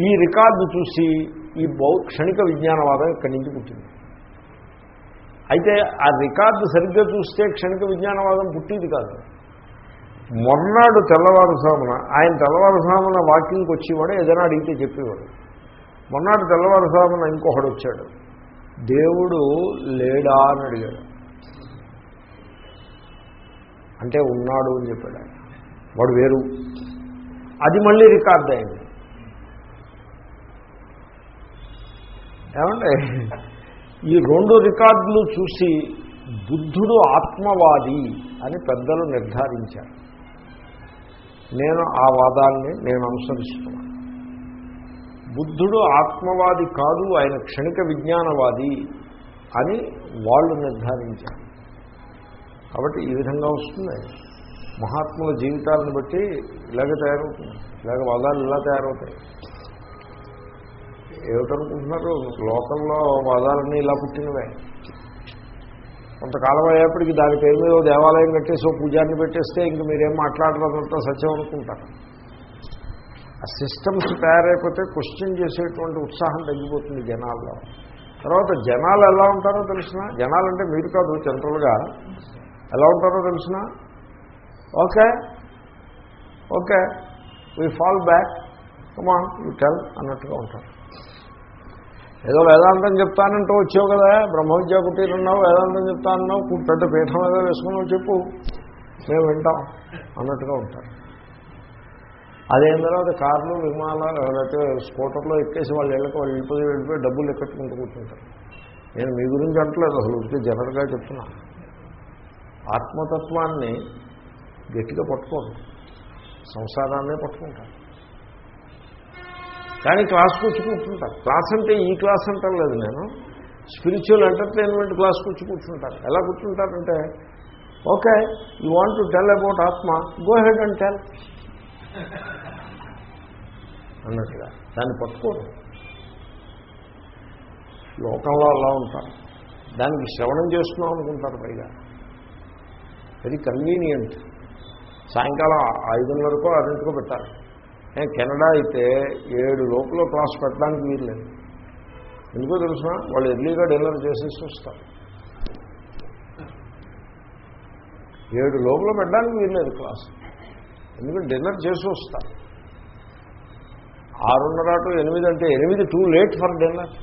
ఈ రికార్డు చూసి ఈ బౌ క్షణిక విజ్ఞానవాదం ఇక్కడి నుంచి పుట్టింది. అయితే ఆ రికార్డు సరిగ్గా చూస్తే క్షణిక విజ్ఞానవాదం పుట్టింది కాదు. మొన్నాడు తెల్లవారుసామున ఆయన తెల్లవారుసామున వాకింగ్కి వచ్చేవాడు ఏదైనా అడిగితే చెప్పేవాడు. మొన్నాడు తెల్లవారుసామున ఇంకొకడు వచ్చాడు. దేవుడు లేడా అని అడిగాడు. అంటే ఉన్నాడు అని చెప్పాడు ఆయన. వాడు వేరు. అది మళ్ళీ రికార్డ్ అయింది. ఏమంటే ఈ రెండు రికార్డులు చూసి బుద్ధుడు ఆత్మవాది అని పెద్దలు నిర్ధారించారు. నేను ఆ వాదాన్ని నేను అనుసరిస్తున్నాను. బుద్ధుడు ఆత్మవాది కాదు ఆయన క్షణిక విజ్ఞానవాది అని వాళ్ళు నిర్ధారించారు. కాబట్టి ఈ విధంగా వస్తుంది. మహాత్ముల జీవితాలను బట్టి ఇలాగ తయారవుతుంది. ఇలాగ వాదాలు ఇలా తయారవుతాయి. ఏమిటనుకుంటున్నారు? లోకంలో వాదాలన్నీ ఇలా పుట్టినవే. కొంతకాలం అయ్యేప్పటికి దాని పేరు మీద దేవాలయం కట్టేసి ఓ పూజాన్ని పెట్టేస్తే ఇంక మీరేం మాట్లాడలేదంతా సత్యం అనుకుంటారు. ఆ సిస్టమ్స్ తయారైపోతే క్వశ్చన్ చేసేటువంటి ఉత్సాహం తగ్గిపోతుంది జనాల్లో. తర్వాత జనాలు ఎలా ఉంటారో తెలిసిన జనాలంటే మీరు కాదు జనరల్గా. ఎలా ఉంటారో తెలిసిన okay okay we fall back come on you tell అన్నట్టుగా ఉంటారు. ఏదో వేదాంతం చెప్తానంటూ వచ్చావు కదా బ్రహ్మ విద్యా కుటీరు ఉన్నావు వేదాంతం చెప్తానన్నావు పెద్ద పీఠం ఏదో వేసుకున్నావు చెప్పు. మేము వింటాం అన్నట్టుగా ఉంటారు. అదేం తర్వాత కార్లు విమానాలు లేకపోతే స్కూటర్లో ఎక్కేసి వాళ్ళు ఇళ్ళకి వాళ్ళు వెళ్ళిపోయి వెళ్ళిపోయి డబ్బులు ఎక్కట్టుకుంటూ కూర్చుంటారు. నేను మీ గురించి అంటలేదు అసలు ఉడితే జనరల్గా చెప్తున్నా. ఆత్మతత్వాన్ని గట్టిగా పట్టుకోండి సంసారాన్నే పట్టుకుంటారు. కానీ క్లాస్ కూర్చు కూర్చుంటారు క్లాస్ అంటే ఈ క్లాస్ అంటాం లేదు నేను. స్పిరిచువల్ ఎంటర్టైన్మెంట్ క్లాస్ కూర్చు కూర్చుంటారు ఎలా కూర్చుంటారంటే okay you want to tell about ఆత్మ గో హెడ్ అండ్ టెల్. అన్నట్టుగా దాన్ని పట్టుకోరు. లోకంలో అలా ఉంటారు. దానికి శ్రవణం చేస్తున్నాం అనుకుంటారు పైగా. Very convenient. సాయంకాలం ఐదున్నరకో ఆరింటికో పెట్టాలి. కెనడా అయితే ఏడు లోపల క్లాస్ పెట్టడానికి వీల్లేదు. ఎందుకో తెలుసిన వాళ్ళు ఎర్లీగా డిన్నర్ చేసేసి వస్తారు. ఏడు లోపల పెట్టడానికి వీల్లేదు క్లాస్. ఎందుకంటే డిన్నర్ చేసి వస్తారు. ఆరున్నర టు ఎనిమిది అంటే ఎనిమిది too late for dinner.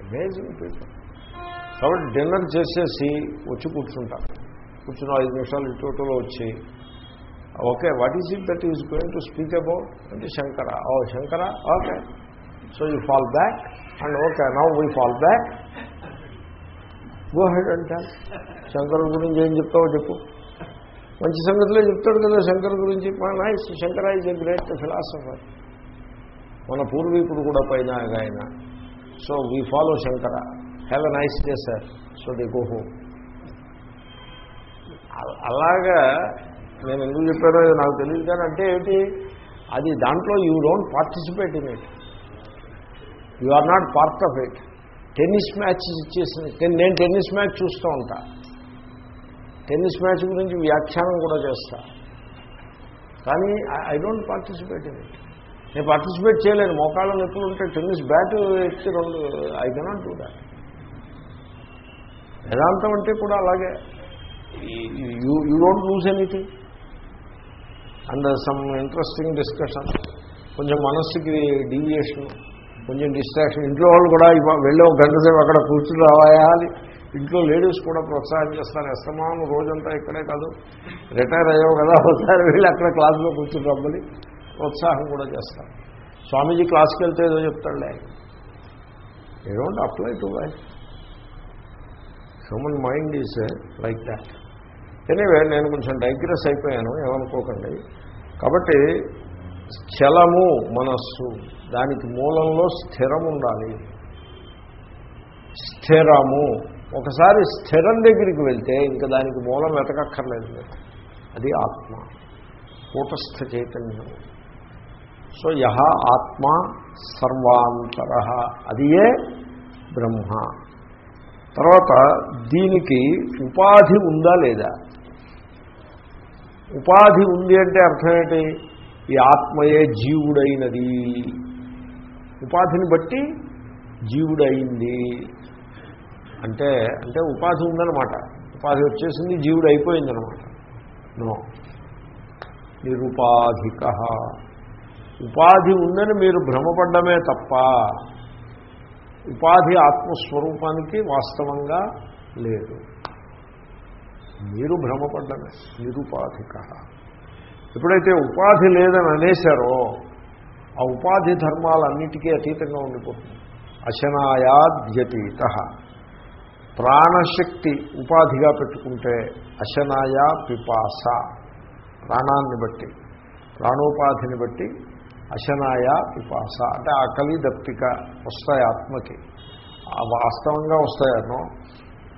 Amazing people కాబట్టి డిన్నర్ చేసేసి వచ్చి కూర్చుంటారు. కూర్చున్న ఐదు నిమిషాలు ఇటు వచ్చి okay what is it that is going to speak about అంటే శంకర ఓ Shankara okay so you fall back and okay now we fall back go ahead అంటే శంకరుల గురించి ఏం చెప్తావో చెప్పు. మంచి సంగతిలో చెప్తాడు కదా శంకర్ గురించి. Nice Shankara is a great philosopher మన పూర్వీకుడు కూడా పైన ఆయన. So we follow Shankara have a nice day sir so they go home అలాగా నేను ఎందుకు చెప్పానో నాకు తెలియదు కానీ అంటే ఏంటి అది దాంట్లో you don't participate in it you are not part of it tennis match ఇచ్చేసింది నేను టెన్నిస్ మ్యాచ్ చూస్తూ ఉంటా. టెన్నిస్ మ్యాచ్ గురించి వ్యాఖ్యానం కూడా చేస్తా. కానీ I don't participate in it నేను పార్టిసిపేట్ చేయలేను. మోకాళ్ళ నొప్పులు ఉంటే టెన్నిస్ బ్యాట్ ఎత్తి రెండు ఐ కెనాట్ డూ దాట్ వేదాంతం అంటే కూడా అలాగే. You you don't lose anything and some interesting discussion కొంచెం మనస్సుకి డీవియేషన్ కొంచెం డిస్ట్రాక్షన్ ఇంట్లో వాళ్ళు కూడా వెళ్ళే వెళ్ళి ఒక గంట సేపు అక్కడ కూర్చుని రావాయా అని. ఇంట్లో లేడీస్ కూడా ప్రోత్సాహం చేస్తారు. అస్తమానం రోజంతా ఇక్కడే కాదు. రిటైర్ అయ్యావు కదా ఒకసారి వెళ్ళి అక్కడ క్లాసులో కూర్చుని రమ్మని ప్రోత్సాహం కూడా చేస్తారు. స్వామీజీ క్లాస్కి వెళ్తే ఏదో చెప్తాడులే. You don't apply to life human mind is like that anyway నేను కొంచెం డైగ్రెస్ అయిపోయాను ఏమనుకోకండి. కాబట్టి చలము మనస్సు దానికి మూలంలో స్థిరం ఉండాలి. స్థిరము. ఒకసారి స్థిరం దగ్గరికి వెళ్తే ఇంకా దానికి మూలం వెతకక్కర్లేదు అది ఆత్మ. కూటస్థ చైతన్యం. సో యహ ఆత్మ సర్వాంతర. అది ఏ? బ్రహ్మ. తర్వాత దీనికి ఉపాధి ఉందా లేదా? ఉపాధి ఉంది అంటే అర్థం ఏంటి? ఈ ఆత్మయే జీవుడైనది. ఉపాధిని బట్టి జీవుడైంది. అంటే అంటే ఉపాధి ఉందన్నమాట. ఉపాధి వచ్చేసింది జీవుడు అయిపోయిందనమాట నో. నిరుపాధిక. ఉపాధి ఉందని మీరు భ్రమపడ్డమే తప్ప ఉపాధి ఆత్మస్వరూపానికి వాస్తవంగా లేదు. మీరు భ్రమపడ్డమే నిరుపాధిక. ఎప్పుడైతే ఉపాధి లేదని అనేశారో ఆ ఉపాధి ధర్మాలన్నిటికీ అతీతంగా ఉండిపోతుంది. అశనాయాద్యతీత. ప్రాణశక్తి ఉపాధిగా పెట్టుకుంటే అశనాయ పిపాస. ప్రాణాన్ని బట్టి ప్రాణోపాధిని బట్టి అశనాయ పిపాస. అంటే ఆకలి దప్పిక వస్తాయి ఆత్మకి. వాస్తవంగా వస్తాయనో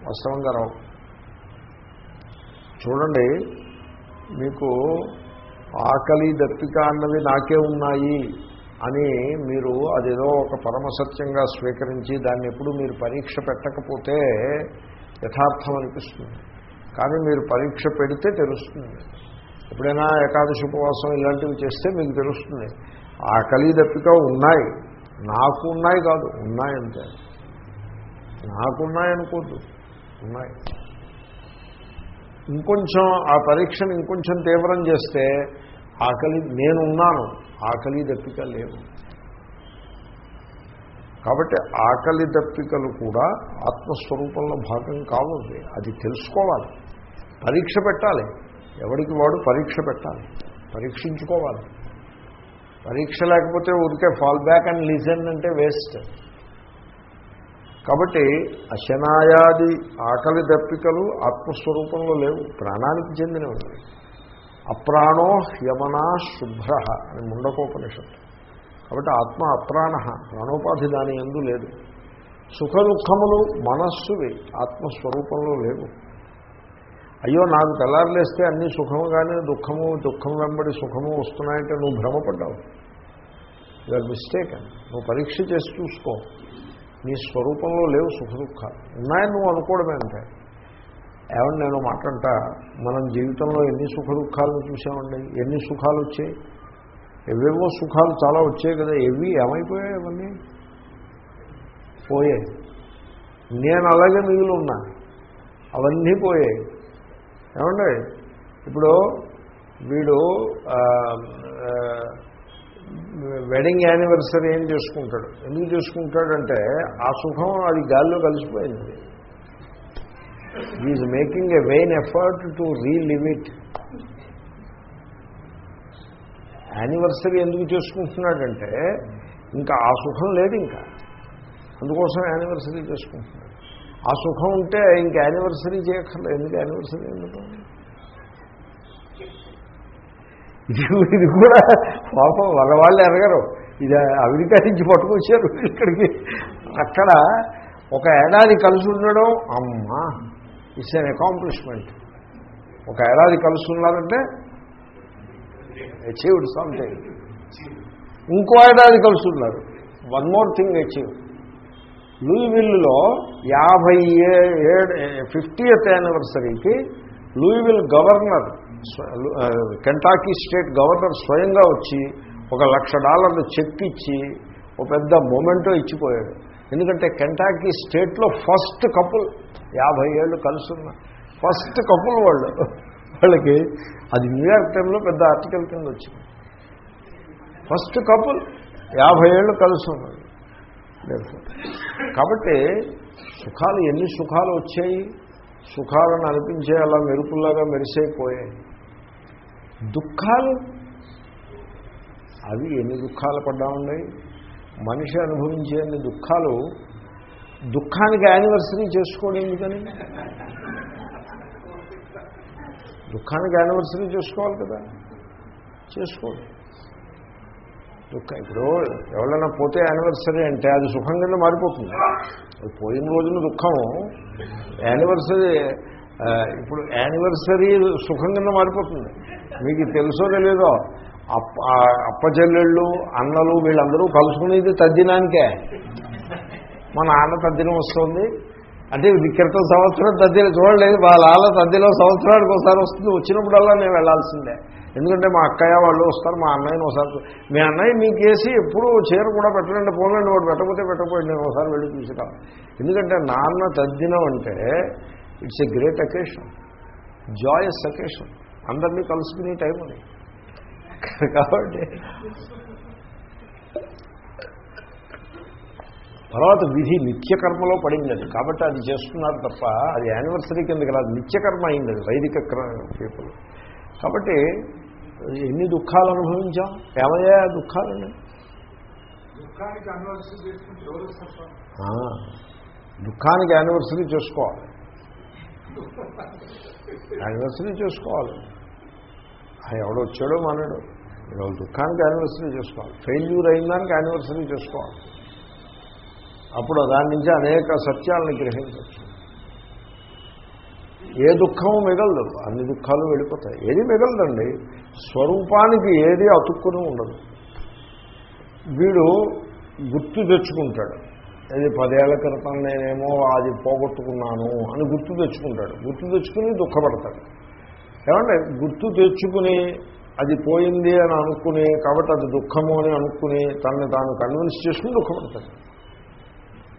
వాస్తవంగా రావు చూడండి మీకు ఆకలి దప్పిక అన్నవి నాకే ఉన్నాయి అని మీరు అదేదో ఒక పరమసత్యంగా స్వీకరించి దాన్ని ఎప్పుడు మీరు పరీక్ష పెట్టకపోతే యథార్థం అనిపిస్తుంది. కానీ మీరు పరీక్ష పెడితే తెలుస్తుంది. ఎప్పుడైనా ఏకాదశి ఉపవాసం ఇలాంటివి చేస్తే మీకు తెలుస్తుంది. ఆకలి దప్పిక ఉన్నాయి. నాకు ఉన్నాయి కాదు ఉన్నాయి నాకున్నాయనుకోద్దు ఉన్నాయి ఇంకొంచెం ఆ పరీక్షను ఇంకొంచెం తీవ్రం చేస్తే ఆకలి నేనున్నాను ఆకలి దప్పిక లేవు కాబట్టి ఆకలి దప్పికలు కూడా ఆత్మస్వరూపంలో భాగం కావాలి అది తెలుసుకోవాలి. పరీక్ష పెట్టాలి. ఎవరికి వాడు పరీక్ష పెట్టాలి పరీక్షించుకోవాలి. పరీక్ష లేకపోతే ఊరికే ఫాల్ బ్యాక్ అండ్ లిజన్ అంటే వేస్ట్ కాబట్టి అశనాయాది ఆకలి దప్పికలు ఆత్మస్వరూపంలో లేవు ప్రాణానికి చెందినవి. అప్రాణో హ్యమనా శుభ్ర అని ముండకోపనిషత్తు. కాబట్టి ఆత్మ అప్రాణ ప్రాణోపాధి దాని ఎందు లేదు. సుఖ దుఃఖములు మనస్సువి ఆత్మస్వరూపంలో లేవు. అయ్యో నాకు తెల్లారులేస్తే అన్ని కానీ దుఃఖము దుఃఖం వెంబడి సుఖము వస్తున్నాయంటే నువ్వు భ్రమపడ్డావు. యూఆర్ మిస్టేక్ నువ్వు పరీక్ష చేసి చూసుకో. నీ స్వరూపంలో లేవు సుఖ దుఃఖాలు. ఉన్నాయని నువ్వు అనుకోవడమే అంటే ఏమన్నా నేను మాట్లాడట మనం జీవితంలో ఎన్ని సుఖ దుఃఖాలను చూసామండి? ఎన్ని సుఖాలు వచ్చాయి? ఎవేవో సుఖాలు చాలా వచ్చాయి కదా. ఎవి ఏమైపోయాయి అవన్నీ? పోయాయి. నేను అలాగే మిగిలి ఉన్నా. అవన్నీ పోయాయి. ఏమండి? ఇప్పుడు వీడు వెడ్డింగ్ యానివర్సరీ ఏం చేసుకుంటాడు? ఎందుకు చేసుకుంటాడంటే ఆ సుఖం అది గాల్లో కలిసిపోయింది. Is making a vain effort to relive it anniversary ఎందుకు చేసుకుంటున్నాడంటే ఇంకా ఆ సుఖం లేదు ఇంకా. అందుకోసం యానివర్సరీ చేసుకుంటున్నాడు. ఆ సుఖం ఉంటే ఇంక యానివర్సరీ చేయక్కర్లేదు ఎందుకు యానివర్సరీ ఎందుకు? ఇది కూడా పాపం వాళ్ళ ఎరగరు ఇది అమెరికా నుంచి పట్టుకొచ్చారు ఇక్కడికి. అక్కడ ఒక ఏడాది కలిసి ఉండడం అమ్మా ఇట్స్ అన్ అకాంప్లిష్మెంట్ ఒక ఏడాది కలిసి ఉన్నారంటే అచీవ్డ్ సంథింగ్ ఇంకో ఏడాది కలిసి ఉన్నారు. వన్ మోర్ థింగ్ అచీవ్ లూయివిల్లో యాభై ఏడు ఫిఫ్టీయత్ యానివర్సరీకి లూయివిల్ గవర్నర్ కెంటాకీ స్టేట్ గవర్నర్ స్వయంగా వచ్చి ఒక లక్ష డాలర్లు చెక్ ఇచ్చి ఒక పెద్ద మొమెంటో ఇచ్చిపోయాడు. ఎందుకంటే కెంటాకీ స్టేట్లో ఫస్ట్ కపుల్ యాభై ఏళ్ళు కలుసున్న ఫస్ట్ కపుల్ వాళ్ళు. వాళ్ళకి అది న్యూయార్క్ టైంలో పెద్ద ఆర్టికల్ కింద వచ్చింది. ఫస్ట్ కపుల్ యాభై ఏళ్ళు కలుసున్నది. కాబట్టి సుఖాలు ఎన్ని సుఖాలు వచ్చాయి? సుఖాలను అనిపించే అలా మెరుపుల్లాగా మెరిసైపోయాయి దుఃఖాలు? అవి ఎన్ని దుఃఖాలు పడ్డా ఉన్నాయి? మనిషి అనుభవించే అన్ని దుఃఖాలు దుఃఖానికి యానివర్సరీ చేసుకోవడం ఎందుకని? దుఃఖానికి యానివర్సరీ చేసుకోవాలి కదా? చేసుకోండి. దుఃఖం ఇప్పుడు ఎవరైనా పోతే యానివర్సరీ అంటే అది సుఖం కింద మారిపోతుంది. పోయిన రోజున దుఃఖం. యానివర్సరీ ఇప్పుడు యానివర్సరీ సుఖం కింద మారిపోతుంది. మీకు తెలుసో తెలియదో అప్ప అప్పచెల్లెళ్ళు అన్నలు వీళ్ళందరూ కలుసుకునేది తద్దినానికే. మా నాన్న తద్దినం వస్తుంది. అంటే క్రితం సంవత్సరం తద్దిన. చూడలేదు వాళ్ళ తద్దిలో సంవత్సరానికి ఒకసారి వస్తుంది. వచ్చినప్పుడల్లా నేను వెళ్ళాల్సిందే ఎందుకంటే మా అక్కయ్య వాళ్ళు వస్తారు మా అన్నయ్యని ఒకసారి మీ అన్నయ్య మీకేసి ఎప్పుడూ చీర కూడా పెట్టడండి పోలండి వాడు పెట్టకపోతే పెట్టకపోయింది నేను ఒకసారి వెళ్ళి తీసుకురా ఎందుకంటే నాన్న తద్దినం అంటే it's a great occasion joyous occasion అందరినీ కలుసుకునే టైం అది. కాబట్టి తర్వాత విధి నిత్యకర్మలో పడింది అది. కాబట్టి అది చేస్తున్నారు తప్ప అది యానివర్సరీ కింద కదా నిత్యకర్మ అయింది అది వైదిక పీపుల్. కాబట్టి ఎన్ని దుఃఖాలు అనుభవించాం? ఏమయ్యా దుఃఖాలని దుఃఖానికి యానివర్సరీ చేసుకోవాలి. యానివర్సరీ చేసుకోవాలి. ఎవడు వచ్చాడో మానాడు. ఇవాళ దుఃఖానికి యానివర్సరీ చేసుకోవాలి. ఫెయిల్యూర్ అయిన దానికి యానివర్సరీ చేసుకోవాలి. అప్పుడు దాని నుంచి అనేక సత్యాలను గ్రహించవచ్చు. ఏ దుఃఖం మిగలదు. అన్ని దుఃఖాలు వెళ్ళిపోతాయి. ఏది మిగలదండి. స్వరూపానికి ఏది అతుక్కుని ఉండదు. వీడు గుర్తు తెచ్చుకుంటాడు. అది పదేళ్ళ క్రితం నేనేమో అది పోగొట్టుకున్నాను అని గుర్తు తెచ్చుకుంటాడు. గుర్తు తెచ్చుకుని దుఃఖపడతాడు. ఏమంటే గుర్తు తెచ్చుకుని అది పోయింది అని అనుకుని కాబట్టి అది దుఃఖము అని అనుకుని తనని తాను కన్విన్స్ చేసుకుని దుఃఖపడతాడు.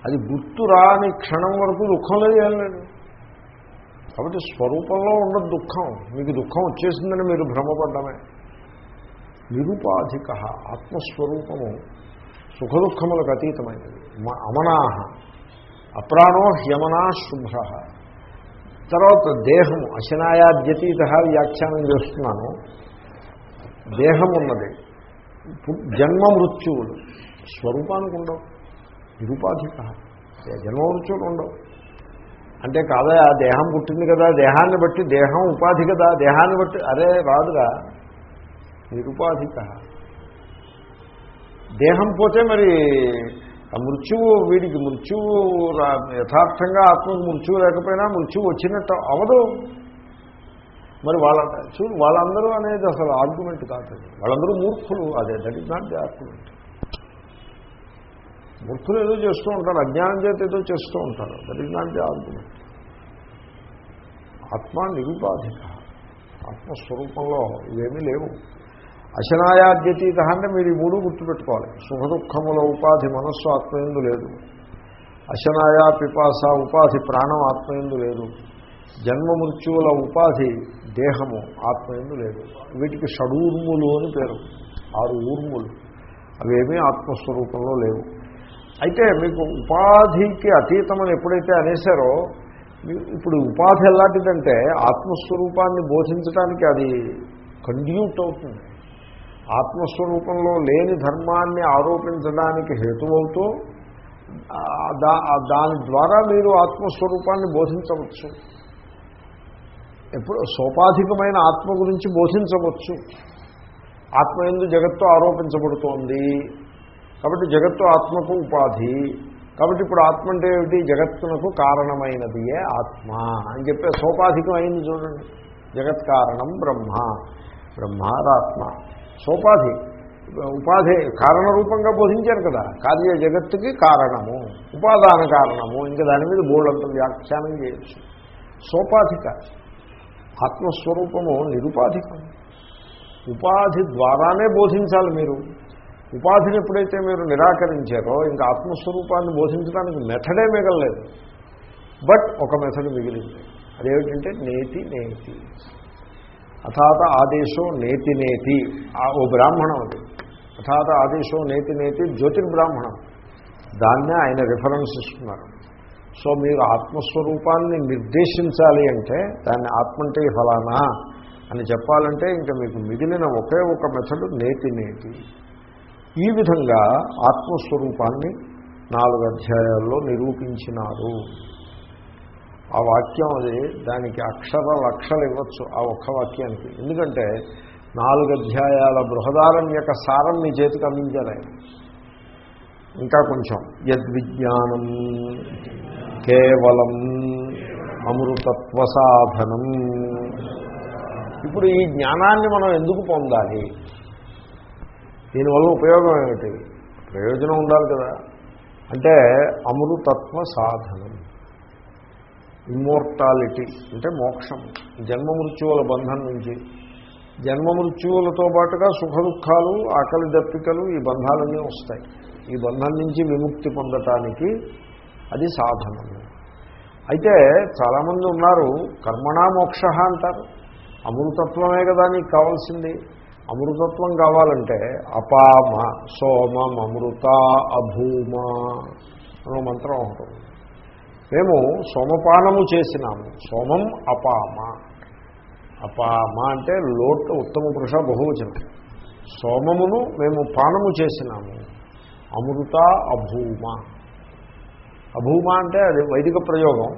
అది గుర్తు రాని క్షణం వరకు దుఃఖం లేదు ఏం లేదు. కాబట్టి స్వరూపంలో ఉండదు దుఃఖం మీకు దుఃఖం వచ్చేసిందని మీరు భ్రమపడ్డమే. నిరుపాధిక ఆత్మస్వరూపము సుఖదుఖములకు అతీతమైనది. మ- అమనాహ అప్రాణో హ్యమనా శుభ్ర. తర్వాత దేహము అశనాయాద్యతీత వ్యాఖ్యానం చేస్తున్నాను. దేహం ఉన్నది జన్మ మృత్యువులు. స్వరూపానికి ఉండవు. నిరుపాధిక. జన్మ మృత్యువులు ఉండవు. అంటే కాదా ఆ దేహం పుట్టింది కదా దేహాన్ని బట్టి దేహం ఉపాధి కదా దేహాన్ని బట్టి అరే రాదురా నిరుపాధిక. దేహం పోతే మరి ఆ మృత్యువు వీడికి మృత్యువు రా- యథార్థంగా ఆత్మకు మృత్యువు లేకపోయినా మృత్యువు వచ్చినట్టు అవదు. మరి వాళ్ళ చూడు వాళ్ళందరూ అనేది అసలు ఆర్గ్యుమెంట్ కాదు వాళ్ళందరూ మూర్ఖులు అదే that is not the argument మూర్ఖులు ఏదో చేస్తూ ఉంటారు అజ్ఞానం చేత ఏదో చేస్తూ ఉంటారు. That is not the argument ఆత్మ నిరుపాధిక. ఆత్మస్వరూపంలో ఇవేమీ లేవు. అశనాయాద్యతీత అంటే మీరు ఈ మూడు గుర్తుపెట్టుకోవాలి. సుఖదుఖముల ఉపాధి మనస్సు ఆత్మయందు లేదు. అశనాయా పిపాస ఉపాధి ప్రాణం ఆత్మయందు లేదు. జన్మ మృత్యువుల ఉపాధి దేహము ఆత్మయందు లేదు. వీటికి షడూర్ములు అని పేరు. ఆరు ఊర్ములు. అవేమీ ఆత్మస్వరూపంలో లేవు. అయితే మీకు ఉపాధికి అతీతమని ఎప్పుడైతే అనేసారో ఇప్పుడు ఉపాధి ఎలాంటిదంటే ఆత్మస్వరూపాన్ని బోధించడానికి అది కండ్యూట్ అవుతుంది. ఆత్మస్వరూపంలో లేని ధర్మాన్ని ఆరోపించడానికి హేతువవుతూ దా- దాని ద్వారా మీరు ఆత్మస్వరూపాన్ని బోధించవచ్చు. ఎప్పుడు సోపాధికమైన ఆత్మ గురించి బోధించవచ్చు. ఆత్మ ఎందు జగత్తు ఆరోపించబడుతోంది. కాబట్టి జగత్తు ఆత్మకు ఉపాధి. కాబట్టి ఇప్పుడు ఆత్మ అంటే ఏమిటి? జగత్తునకు కారణమైనదియే ఆత్మ అని చెప్పే సోపాధికం అయింది చూడండి. జగత్ కారణం బ్రహ్మ. బ్రహ్మారాత్మ సోపాధి ఉపాధి కారణ రూపంగా బోధించారు కదా. కార్య జగత్తుకి కారణము ఉపాదాన కారణము. ఇంకా దాని మీద బోళ్ళంత వ్యాఖ్యానం చేయొచ్చు. సోపాధిక ఆత్మస్వరూపము నిరుపాధికం. ఉపాధి ద్వారానే బోధించాలి మీరు. ఉపాధిని ఎప్పుడైతే మీరు నిరాకరించారో ఇంకా ఆత్మస్వరూపాన్ని బోధించడానికి మెథడే మిగలలేదు. బట్ ఒక మెథడ్ మిగిలింది. అదేమిటంటే నేతి నేతి. అథాత ఆదేశో నేతి నేతి. ఓ బ్రాహ్మణం అది. అథాత ఆదేశో నేతి నేతి జ్యోతిర్బ్రాహ్మణం. దాన్నే ఆయన రిఫరెన్స్ ఇస్తున్నారు. సో మీరు ఆత్మస్వరూపాన్ని నిర్దేశించాలి అంటే దాన్ని ఆత్మంటే ఫలానా అని చెప్పాలంటే ఇంకా మీకు మిగిలిన ఒకే ఒక మెథడ్ నేతి నేతి. ఈ విధంగా ఆత్మస్వరూపాన్ని నాలుగు అధ్యాయాల్లో నిరూపించినారు. ఆ వాక్యం అది దానికి అక్షర లక్షలు ఇవ్వచ్చు ఆ ఒక్క వాక్యానికి. ఎందుకంటే నాలుగు అధ్యాయాల బృహదారణ్యక సారం మీ చేతికి అందించారు ఆయన. ఇంకా కొంచెం. యద్విజ్ఞానం కేవలం అమృతత్వ సాధనం. ఇప్పుడు ఈ జ్ఞానాన్ని మనం ఎందుకు పొందాలి? దీనివల్ల ఉపయోగం ఏమిటి? ప్రయోజనం ఉండాలి కదా. అంటే అమృతత్వ సాధనం. ఇమ్మోర్టాలిటీ అంటే మోక్షం. జన్మ మృత్యువుల బంధం నుంచి. జన్మ మృత్యువులతో పాటుగా సుఖ దుఃఖాలు ఆకలి దప్పికలు ఈ బంధాలన్నీ వస్తాయి. ఈ బంధం నుంచి విముక్తి పొందటానికి అది సాధనం. అయితే చాలామంది ఉన్నారు కర్మణా మోక్ష అంటారు. అమృతత్వమే కదా నీకు కావాల్సింది. అమృతత్వం కావాలంటే అపామ సోమం అమృత అభూమ అనే మంత్రం ఉంటుంది. మేము సోమపానము చేసినాము. సోమం అపామ. అపామ అంటే లోట్ ఉత్తమ పురుష బహువచనం. సోమమును మేము పానము చేసినాము. అమృత అభూమ. అభూమ అంటే అది వైదిక ప్రయోగం.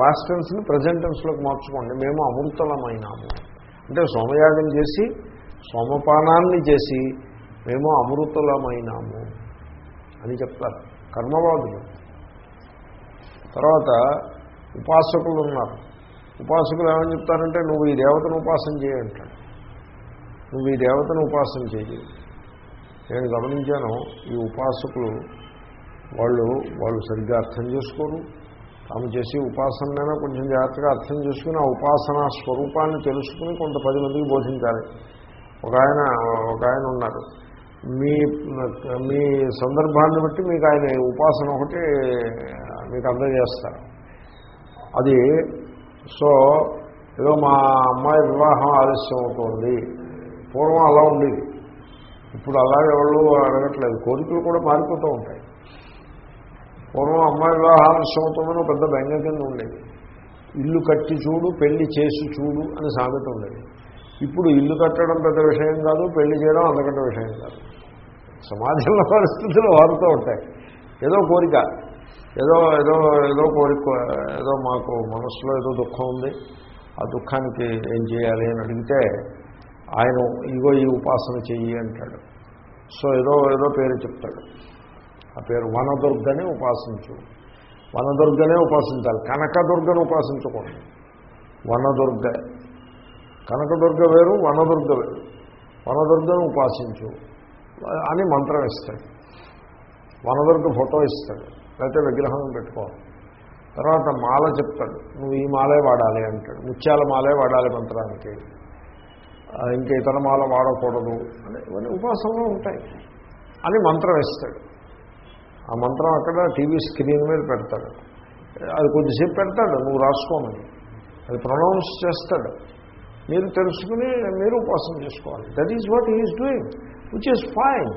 పాస్టెన్స్ని ప్రజెంటెన్స్లోకి మార్చుకోండి. మేము అమృతలమైనాము. అంటే సోమయాగం చేసి సోమపానాన్ని చేసి మేము అమృతులమైనాము అని చెప్తారు కర్మవాదులు. తర్వాత ఉపాసకులు ఉన్నారు. ఉపాసకులు ఏమని చెప్తారంటే నువ్వు ఈ దేవతను ఉపాసన చేయంటాడు నువ్వు ఈ దేవతను ఉపాసన చేయి నేను గమనించాను ఈ ఉపాసకులు వాళ్ళు వాళ్ళు సరిగ్గా అర్థం చేసుకోరు. తాము చేసి ఉపాసనైనా కొంచెం జాగ్రత్తగా అర్థం చేసుకుని ఆ ఉపాసన స్వరూపాన్ని తెలుసుకుని కొంత పది మందికి బోధించాలి. ఒక ఆయన ఒక ఆయన ఉన్నారు. మీ మీ సందర్భాన్ని బట్టి మీకు ఆయన ఉపాసన ఒకటి మీకు అందజేస్తారు. అది సో ఏదో మా అమ్మాయి వివాహం ఆలస్యం అవుతుంది పూర్వం అలా ఉండేది. ఇప్పుడు అలాగే ఎవరు అడగట్లేదు. కోరికలు కూడా మారిపోతూ ఉంటాయి. పూర్వం అమ్మాయి వివాహాలు ఆలస్యం పెద్ద బెంగ కింద ఉండేది ఇల్లు కట్టి చూడు పెళ్ళి చేసి చూడు అని సామెత ఉండేది. ఇప్పుడు ఇల్లు కట్టడం పెద్ద విషయం కాదు పెళ్ళి చేయడం అంతకంటే విషయం కాదు. సమాజంలో పరిస్థితులు వారుతూ ఉంటాయి. ఏదో కోరిక. ఏదో ఏదో ఏదో కోరిక ఏదో మాకు మనసులో ఏదో దుఃఖం ఉంది. ఆ దుఃఖానికి ఏం చేయాలి అని అడిగితే ఆయన ఇగో ఈ ఉపాసన చెయ్యి అంటాడు. సో ఏదో ఏదో పేరు చెప్తాడు. ఆ పేరు వనదుర్గనే ఉపాసించు. వనదుర్గనే ఉపాసించాలి. కనకదుర్గను ఉపాసించకూడదు. వనదుర్గ. కనకదుర్గ వేరు వనదుర్గ వేరు. వనదుర్గను ఉపాసించు అని మంత్రం ఇస్తాడు. వనదుర్గ ఫోటో ఇస్తాడు. లేకపోతే విగ్రహం పెట్టుకోవాలి. తర్వాత మాల చెప్తాడు. నువ్వు ఈ మాలే వాడాలి అంటాడు. ముత్యాల మాలే వాడాలి మంత్రానికి. ఇంకా ఇతర మాల వాడకూడదు. అని ఇవన్నీ ఉపాసనలు ఉంటాయి. అని మంత్రం ఇస్తాడు. ఆ మంత్రం అక్కడ టీవీ స్క్రీన్ మీద పెడతాడు. అది కొద్దిసేపు పెడతాడు నువ్వు రాసుకోమని. అది ప్రొనౌన్స్ చేస్తాడు. మీరు తెలుసుకుని మీరు ఉపాసన చేసుకోవాలి. That is what is doing which is fine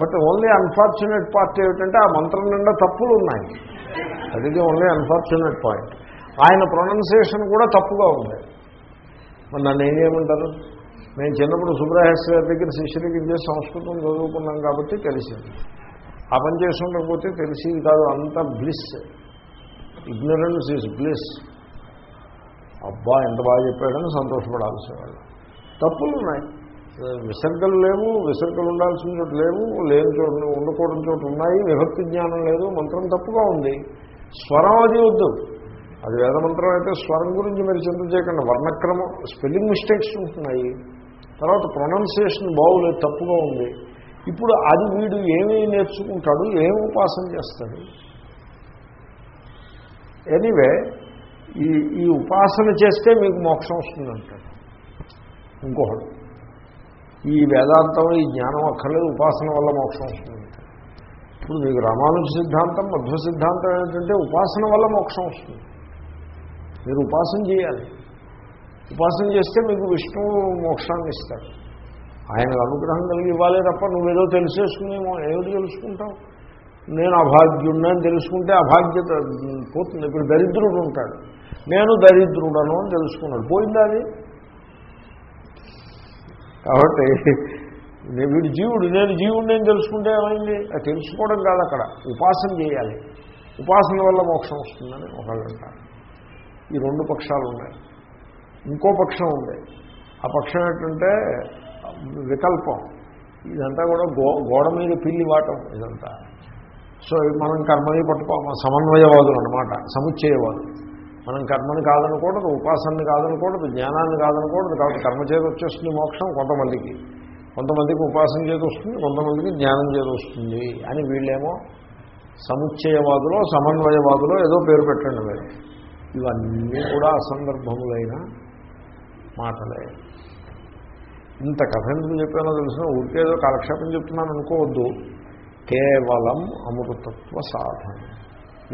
but only unfortunate part ఏమిటంటే ఆ మంత్రం నిండా తప్పులు ఉన్నాయి. అది ఓన్లీ అన్ఫార్చునేట్ పాయింట్ ఆయన ప్రొనౌన్సియేషన్ కూడా తప్పుగా ఉంది. మరి నన్ను ఏం చేయమంటారు? నేను చిన్నప్పుడు సుబ్రహ్మణ్య గారి దగ్గర శిష్యులకి చేసి సంస్కృతం చదువుకున్నాం కాబట్టి తెలిసింది. ఆ పని చేసి ఉండకపోతే కాదు అంత బ్లిస్ ఇగ్నరెన్స్ ఈజ్ బ్లిస్ అబ్బా ఎంత బాగా చెప్పాడని సంతోషపడాల్సిన వాళ్ళు తప్పులు ఉన్నాయి విసర్గలు లేవు విసర్గలు ఉండాల్సిన చోటు లేవు లేని చోటు ఉండకూడని చోటు ఉన్నాయి విభక్తి జ్ఞానం లేదు మంత్రం తప్పుగా ఉంది. స్వరం అది వద్దు. అది వేదమంత్రం అయితే స్వరం గురించి మీరు చింత చేయకండి. వర్ణక్రమం స్పెల్లింగ్ మిస్టేక్స్ ఉంటున్నాయి. తర్వాత ప్రొనౌన్సియేషన్ బాగులేదు తప్పుగా ఉంది. ఇప్పుడు అది వీడు ఏమీ నేర్చుకుంటాడు ఏం ఉపాసన చేస్తాడు? ఎనీవే ఈ ఈ ఉపాసన చేస్తే మీకు మోక్షం వస్తుందంటాడు. ఇంకొకడు ఈ వేదాంతం ఈ జ్ఞానం అక్కర్లేదు ఉపాసన వల్ల మోక్షం వస్తుంది. ఇప్పుడు మీకు రామానుజ సిద్ధాంతం మధ్వ సిద్ధాంతం ఏంటంటే ఉపాసన వల్ల మోక్షం వస్తుంది. మీరు ఉపాసన చేయాలి. ఉపాసన చేస్తే మీకు విష్ణువు మోక్షాన్ని ఇస్తాడు. ఆయన అనుగ్రహం కలిగి ఇవ్వాలి తప్ప నువ్వేదో తెలిసేసుకునేమో ఏమిటి తెలుసుకుంటావు? నేను అభాగ్యుడిని తెలుసుకుంటే అభాగ్యత పోతుంది. ఇప్పుడు దరిద్రుడు ఉంటాడు. నేను దరిద్రుడను అని తెలుసుకున్నాడు. పోయిందా అది? కాబట్టి వీడు జీవుడు నేను జీవుడిని అని తెలుసుకుంటే ఏమైంది? అది తెలుసుకోవడం కాదు అక్కడ. ఉపాసన చేయాలి. ఉపాసన వల్ల మోక్షం వస్తుందని ఒకళ్ళు అంటారు ఈ రెండు పక్షాలు ఉన్నాయి. ఇంకో పక్షం ఉంది. ఆ పక్షం ఏంటంటే వికల్పం. ఇదంతా కూడా గో గోడ మీద పిల్లి వాటం ఇదంతా. సో మనం కర్మని పట్టుకో సమన్వయవాదులు అనమాట సముచ్చయవాదులు. మనం కర్మని కాదనకూడదు ఉపాసనని కాదనకూడదు జ్ఞానాన్ని కాదనకూడదు కాబట్టి కర్మ చేతి వచ్చేస్తుంది మోక్షం కొంతమందికి. కొంతమందికి ఉపాసన చేతి వస్తుంది కొంతమందికి జ్ఞానం చేతి వస్తుంది అని వీళ్ళేమో సముచ్చయవాదులో సమన్వయవాదులో ఏదో పేరు పెట్టండి మీరు. ఇవన్నీ కూడా అసందర్భములైన మాటలే. ఇంత కథ ఎందుకు చెప్పానో తెలిసిన ఊరికేదో కాలక్షేపం చెప్తున్నాను అనుకోవద్దు. కేవలం అమృతత్వ సాధన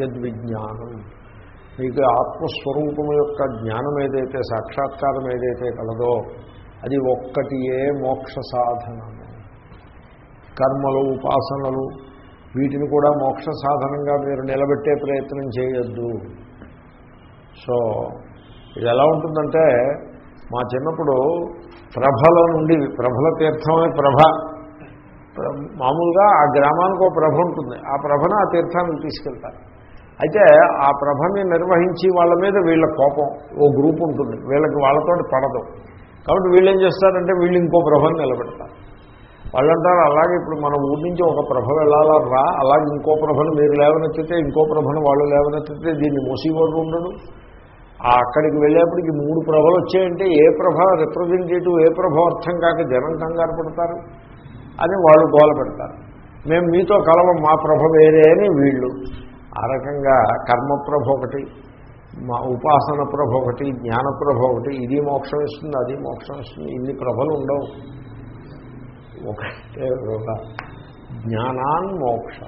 యద్విజ్ఞానం. మీకు ఆత్మస్వరూపం యొక్క జ్ఞానం ఏదైతే సాక్షాత్కారం ఏదైతే కలదో అది ఒక్కటియే మోక్ష సాధనము. కర్మలు ఉపాసనలు వీటిని కూడా మోక్ష సాధనంగా మీరు నిలబెట్టే ప్రయత్నం చేయొద్దు. సో ఇది ఎలా ఉంటుందంటే మా చిన్నప్పుడు ప్రభల నుండి ప్రభల తీర్థమే ప్రభ. మామూలుగా ఆ గ్రామానికి ఒక ప్రభ ఉంటుంది. ఆ ప్రభను ఆ తీర్థానికి తీసుకెళ్తారు. అయితే ఆ ప్రభని నిర్వహించి వాళ్ళ మీద వీళ్ళ కోపం ఓ గ్రూప్ ఉంటుంది. వీళ్ళకి వాళ్ళతో పడదు. కాబట్టి వీళ్ళు ఏం చేస్తారంటే వీళ్ళు ఇంకో ప్రభని నిలబెడతారు. వాళ్ళంటారు అలాగే ఇప్పుడు మన ఊరి నుంచి ఒక ప్రభ వెళ్ళాలా రా అలాగే ఇంకో ప్రభను మీరు లేవనెత్తితే ఇంకో ప్రభను వాళ్ళు లేవనెత్తితే దీన్ని మూసేవాడు ఉండడు. అక్కడికి వెళ్ళేప్పటికి మూడు ప్రభలు వచ్చాయంటే ఏ ప్రభ రిప్రజెంటేటివ్ ఏ ప్రభ అర్థం కాక జనం కంగారు పడతారు? అని వాళ్ళు గోల పెడతారు. మేము మీతో కలవం మా ప్రభ వేరే అని వీళ్ళు. ఆ రకంగా కర్మప్రభ ఒకటి మా ఉపాసన ప్రభ ఒకటి జ్ఞానప్రభ ఒకటి ఇది మోక్షం ఇస్తుంది అది మోక్షం ఇస్తుంది ఇన్ని ప్రభలు ఉండవు. ఒకటే ఒక జ్ఞానాన్ మోక్ష.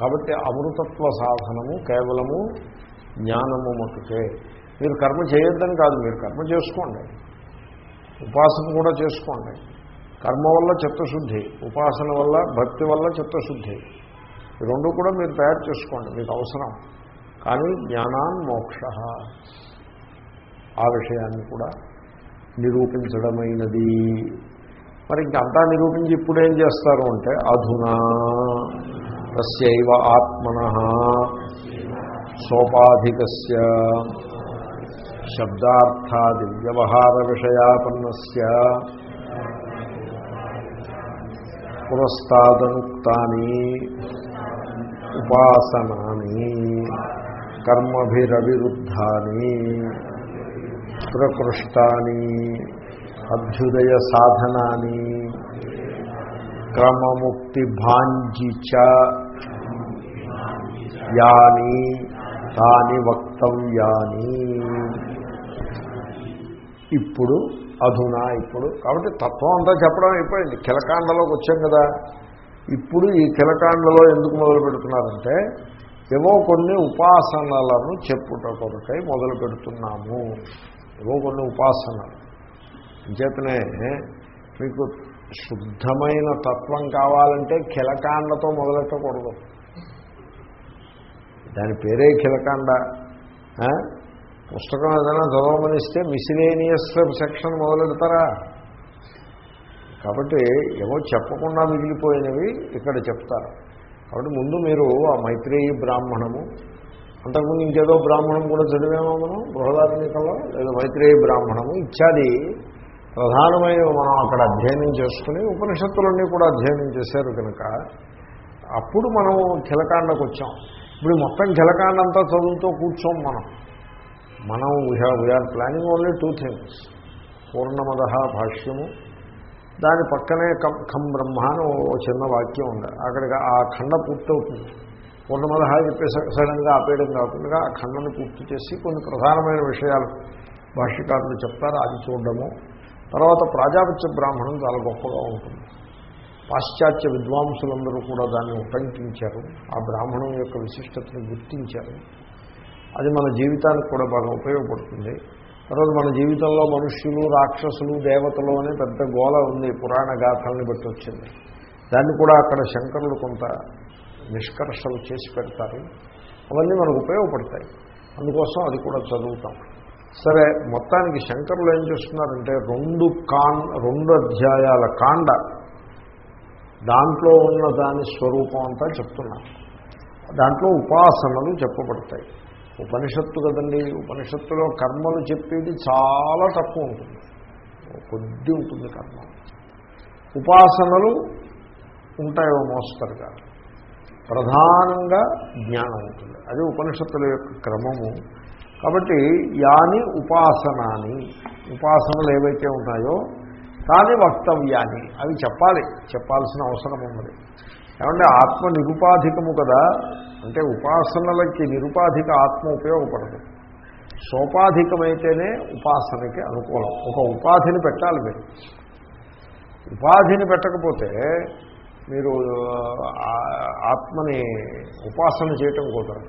కాబట్టి అమృతత్వ సాధనము కేవలము జ్ఞానము మటుకే మీరు కర్మ చేయొద్దని కాదు మీరు కర్మ చేసుకోండి. ఉపాసన కూడా చేసుకోండి. కర్మ వల్ల చిత్తశుద్ధి ఉపాసన వల్ల భక్తి వల్ల చిత్తశుద్ధి. ఈ రెండు కూడా మీరు తయారు చేసుకోండి మీకు అవసరం. కానీ జ్ఞానాన్ మోక్ష. ఆ విషయాన్ని కూడా నిరూపించడమైనది. మరి ఇంకంతా నిరూపించి ఇప్పుడు ఏం చేస్తారు అంటే అధునా తస్యవ ఆత్మన. సోపాధిక శబ్దార్థాది వ్యవహార విషయాపన్నస్య పురస్తాదనుక్తాని ఉపాసనాని కర్మభిరవిరుద్ధాని ప్రకృష్టాని అభ్యుదయ సాధనాని క్రమముక్తి భాంజి చ యాని తాని వక్తవ్యాని. ఇప్పుడు అధునా ఇప్పుడు. కాబట్టి తత్వం అంతా చెప్పడం అయిపోయింది. కిలకాండలోకి వచ్చాం కదా. ఇప్పుడు ఈ కిలకాండలో ఎందుకు మొదలు పెడుతున్నారంటే ఏవో కొన్ని ఉపాసనలను చెప్పుట కొరకై మొదలు పెడుతున్నాము. ఏవో కొన్ని ఉపాసనలు. అంచేతనే మీకు శుద్ధమైన తత్వం కావాలంటే కిలకాండతో మొదలెట్టకూడదు. దాని పేరే కిలకాండ. పుస్తకం ఏదైనా చదవమని ఇస్తే మిసిలేనియస్ సెక్షన్ మొదలెడతారా? కాబట్టి ఏమో చెప్పకుండా మిగిలిపోయినవి ఇక్కడ చెప్తారు. కాబట్టి ముందు మీరు ఆ మైత్రేయి బ్రాహ్మణము అంతకుముందు ఇంకేదో బ్రాహ్మణం కూడా చదివామో మనం? బృహదారణికల్లో లేదా మైత్రేయి బ్రాహ్మణము? ఇత్యాది ప్రధానమైన మనం అక్కడ అధ్యయనం చేసుకుని ఉపనిషత్తులన్నీ కూడా అధ్యయనం చేశారు కనుక అప్పుడు మనం కిలకాండకు వచ్చాం. ఇప్పుడు మొత్తం జలకాండంతా చదువుతూ కూర్చోం మనం. మనం we are planning only two things పూర్ణమద భాష్యము. దాని పక్కనే కం ఖం బ్రహ్మ అని ఓ చిన్న వాక్యం ఉంది. అక్కడికి ఆ ఖండ పూర్తవుతుంది పూర్ణమద చెప్పేసి సడన్గా ఆపేయడం కాకుండా ఆ ఖండను పూర్తి చేసి కొన్ని ప్రధానమైన విషయాలు భాష్యకారులు చెప్తారు. అది చూడడము. తర్వాత ప్రాజాపత్య బ్రాహ్మణం చాలా గొప్పగా ఉంటుంది. పాశ్చాత్య విద్వాంసులందరూ కూడా దాన్ని ఉటంకించారు. ఆ బ్రాహ్మణం యొక్క విశిష్టతను గుర్తించారు. అది మన జీవితానికి కూడా బాగా ఉపయోగపడుతుంది. తర్వాత మన జీవితంలో మనుష్యులు రాక్షసులు దేవతలు అనే పెద్ద గోల ఉంది పురాణ గాథల్ని బట్టి వచ్చింది. దాన్ని కూడా అక్కడ శంకరులు కొంత నిష్కర్షలు చేసి పెడతారు. అవన్నీ మనకు ఉపయోగపడతాయి. అందుకోసం అది కూడా చదువుతాం. సరే మొత్తానికి శంకరులు ఏం చేస్తున్నారంటే రెండు కాన్ రెండు అధ్యాయాల కాండ దాంట్లో ఉన్న దాని స్వరూపం అంతా చెప్తున్నారు దాంట్లో ఉపాసనలు చెప్పబడతాయి. ఉపనిషత్తు కదండి ఉపనిషత్తులో కర్మలు చెప్పేది చాలా తక్కువ ఉంటుంది. కొద్ది ఉంటుంది కర్మ. ఉపాసనలు ఉంటాయో మోస్తరుగా ప్రధానంగా జ్ఞానం ఉంటుంది. అది ఉపనిషత్తుల యొక్క క్రమము. కాబట్టి యాని ఉపాసనాని ఉపాసనలు ఏవైతే ఉన్నాయో కానీ వక్తవ్యాన్ని. అవి చెప్పాలి. చెప్పాల్సిన అవసరం ఉన్నది. ఏమంటే ఆత్మ నిరుపాధికము కదా. అంటే ఉపాసనలకి నిరుపాధిక ఆత్మ ఉపయోగపడదు. సోపాధికమైతేనే ఉపాసనకి అనుకూలం. ఒక ఉపాధిని పెట్టాలి మీరు. ఉపాధిని పెట్టకపోతే మీరు ఆత్మని ఉపాసన చేయటం కుదరదు.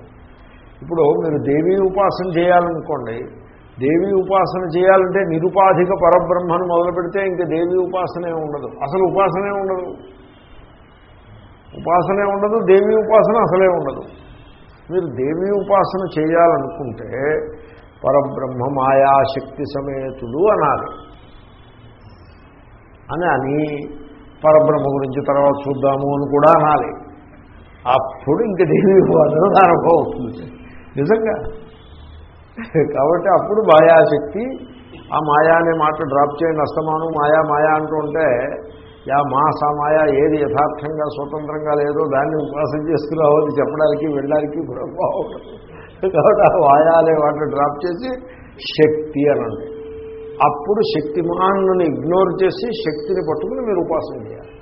ఇప్పుడు మీరు దేవీ ఉపాసన చేయాలనుకోండి దేవి ఉపాసన చేయాలంటే నిరుపాధిక పరబ్రహ్మను మొదలు పెడితే ఇంకా దేవి ఉపాసనే ఉండదు. అసలు ఉపాసనే ఉండదు. ఉపాసనే ఉండదు దేవి ఉపాసన అసలే ఉండదు. మీరు దేవి ఉపాసన చేయాలనుకుంటే పరబ్రహ్మ మాయాశక్తి సమేతుడు అనాలి. అని అని పరబ్రహ్మ గురించి తర్వాత చూద్దాము అని కూడా అనాలి. అప్పుడు ఇంక దేవి ఉపాసన ప్రారంభం అవుతుంది నిజంగా కాబట్టి అప్పుడు మాయాశక్తి ఆ మాయా అనే మాట డ్రాప్ చేయండి అస్తమానం మాయా మాయా అంటూ ఉంటే యా మాస మాయా ఏది యథార్థంగా స్వతంత్రంగా లేదో దాన్ని ఉపాసన చేస్తున్నావు అని చెప్పడానికి వెళ్ళడానికి కూడా బాగుంటుంది కాబట్టి ఆ మాయా అనే వాటిని డ్రాప్ చేసి శక్తి అనండి. అప్పుడు శక్తిమాన్ను ఇగ్నోర్ చేసి శక్తిని పట్టుకుని మీరు ఉపాసన చేయాలి.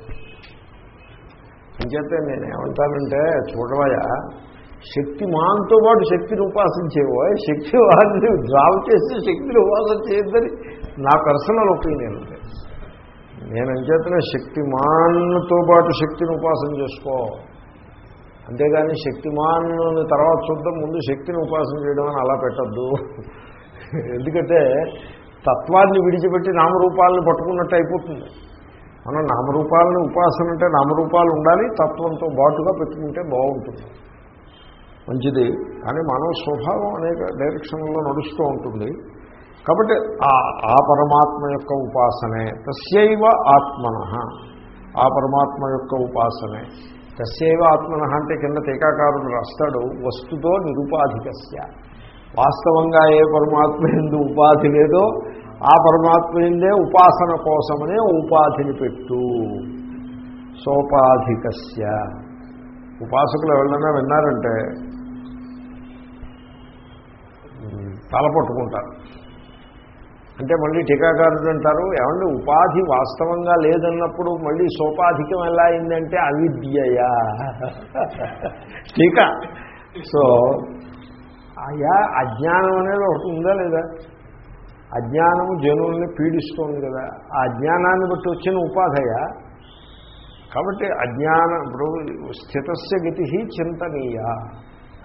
అంచేతే నేను ఏమంటానంటే చూడవయా శక్తిమాన్తో పాటు శక్తిని ఉపాసించేవో శక్తివాన్ని డ్రాప్ చేసి శక్తిని ఉపాసన చేయొద్దని నా పర్సనల్ ఒపీనియన్ అంటే నేను శక్తిమాన్తో పాటు శక్తిని ఉపాసన చేసుకో. అంతేగాని శక్తిమాన్ తర్వాత చూద్దాం ముందు శక్తిని ఉపాసన చేయడం అని అలా పెట్టద్దు. ఎందుకంటే తత్వాన్ని విడిచిపెట్టి నామరూపాలను పట్టుకున్నట్టు అయిపోతుంది. మనం నామరూపాలను ఉపాసన అంటే నామరూపాలు ఉండాలి తత్వంతో బాటుగా పెట్టుకుంటే బాగుంటుంది. మంచిది. కానీ మానవ స్వభావం అనేక డైరెక్షన్లో నడుస్తూ ఉంటుంది. కాబట్టి ఆ ఆ పరమాత్మ యొక్క ఉపాసనే. తస్యైవ ఆత్మన. ఆ పరమాత్మ యొక్క ఉపాసనే. తస్యైవ ఆత్మన అంటే కింద టీకాకారుడు రాస్తాడు వస్తుతో నిరుపాధికస్య. వాస్తవంగా ఏ పరమాత్మ ఎందు ఉపాధి లేదో ఆ పరమాత్మ ఎందే ఉపాసన కోసమనే ఉపాధిని పెట్టు. సోపాధికస్య. ఉపాసకులు ఎవరైనా విన్నారంటే తల పట్టుకుంటారు. అంటే మళ్ళీ టీకాకారుడు అంటారు ఏమంటే ఉపాధి వాస్తవంగా లేదన్నప్పుడు మళ్ళీ సోపాధికం ఎలా అయిందంటే అవిద్యయా. టీకా. సో అయా అజ్ఞానం అనేది ఒకటి ఉందా లేదా? అజ్ఞానము జనుల్ని పీడిస్తోంది కదా. ఆ అజ్ఞానాన్ని బట్టి వచ్చిన ఉపాధయ. కాబట్టి అజ్ఞానం ఇప్పుడు స్థితస్య గతి చింతనీయ.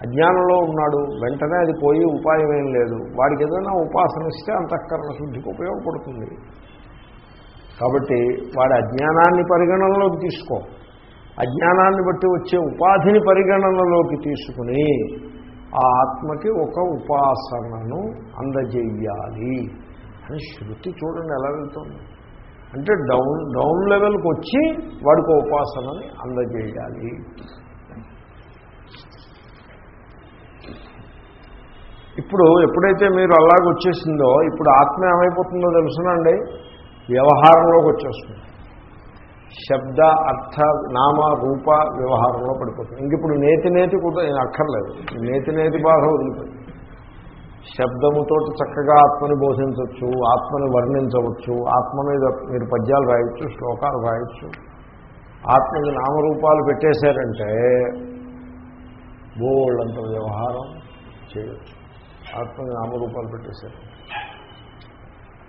అజ్ఞానంలో ఉన్నాడు వెంటనే అది పోయి ఉపాయం ఏం లేదు. వాడికి ఏదైనా ఉపాసన ఇస్తే అంతఃకరణ శుద్ధికి ఉపయోగపడుతుంది. కాబట్టి వాడి అజ్ఞానాన్ని పరిగణనలోకి తీసుకో. అజ్ఞానాన్ని బట్టి వచ్చే ఉపాధిని పరిగణనలోకి తీసుకుని ఆ ఆత్మకి ఒక ఉపాసనను అందజేయాలి అని శృతి చూడండి ఎలా వెళ్తుంది. అంటే డౌన్ డౌన్ లెవెల్కి వచ్చి వాడికి ఉపాసనని అందజేయాలి. ఇప్పుడు ఎప్పుడైతే మీరు అలాగ వచ్చేసిందో ఇప్పుడు ఆత్మ ఏమైపోతుందో తెలుసునండి వ్యవహారంలోకి వచ్చేస్తుంది. శబ్ద అర్థ నామ రూప వ్యవహారంలో పడిపోతుంది. ఇంక ఇప్పుడు నేతి నేతి కూడా నేను అక్కర్లేదు. నేతి నేతి బాధ వదిలిపోయింది. శబ్దముతో చక్కగా ఆత్మని బోధించవచ్చు ఆత్మని వర్ణించవచ్చు ఆత్మ మీద మీరు పద్యాలు రాయొచ్చు శ్లోకాలు రాయొచ్చు. ఆత్మకి నామరూపాలు పెట్టేశారంటే బోళ్ళంత వ్యవహారం చేయొచ్చు. ఆత్మని నామరూపాలు పెట్టేశారు.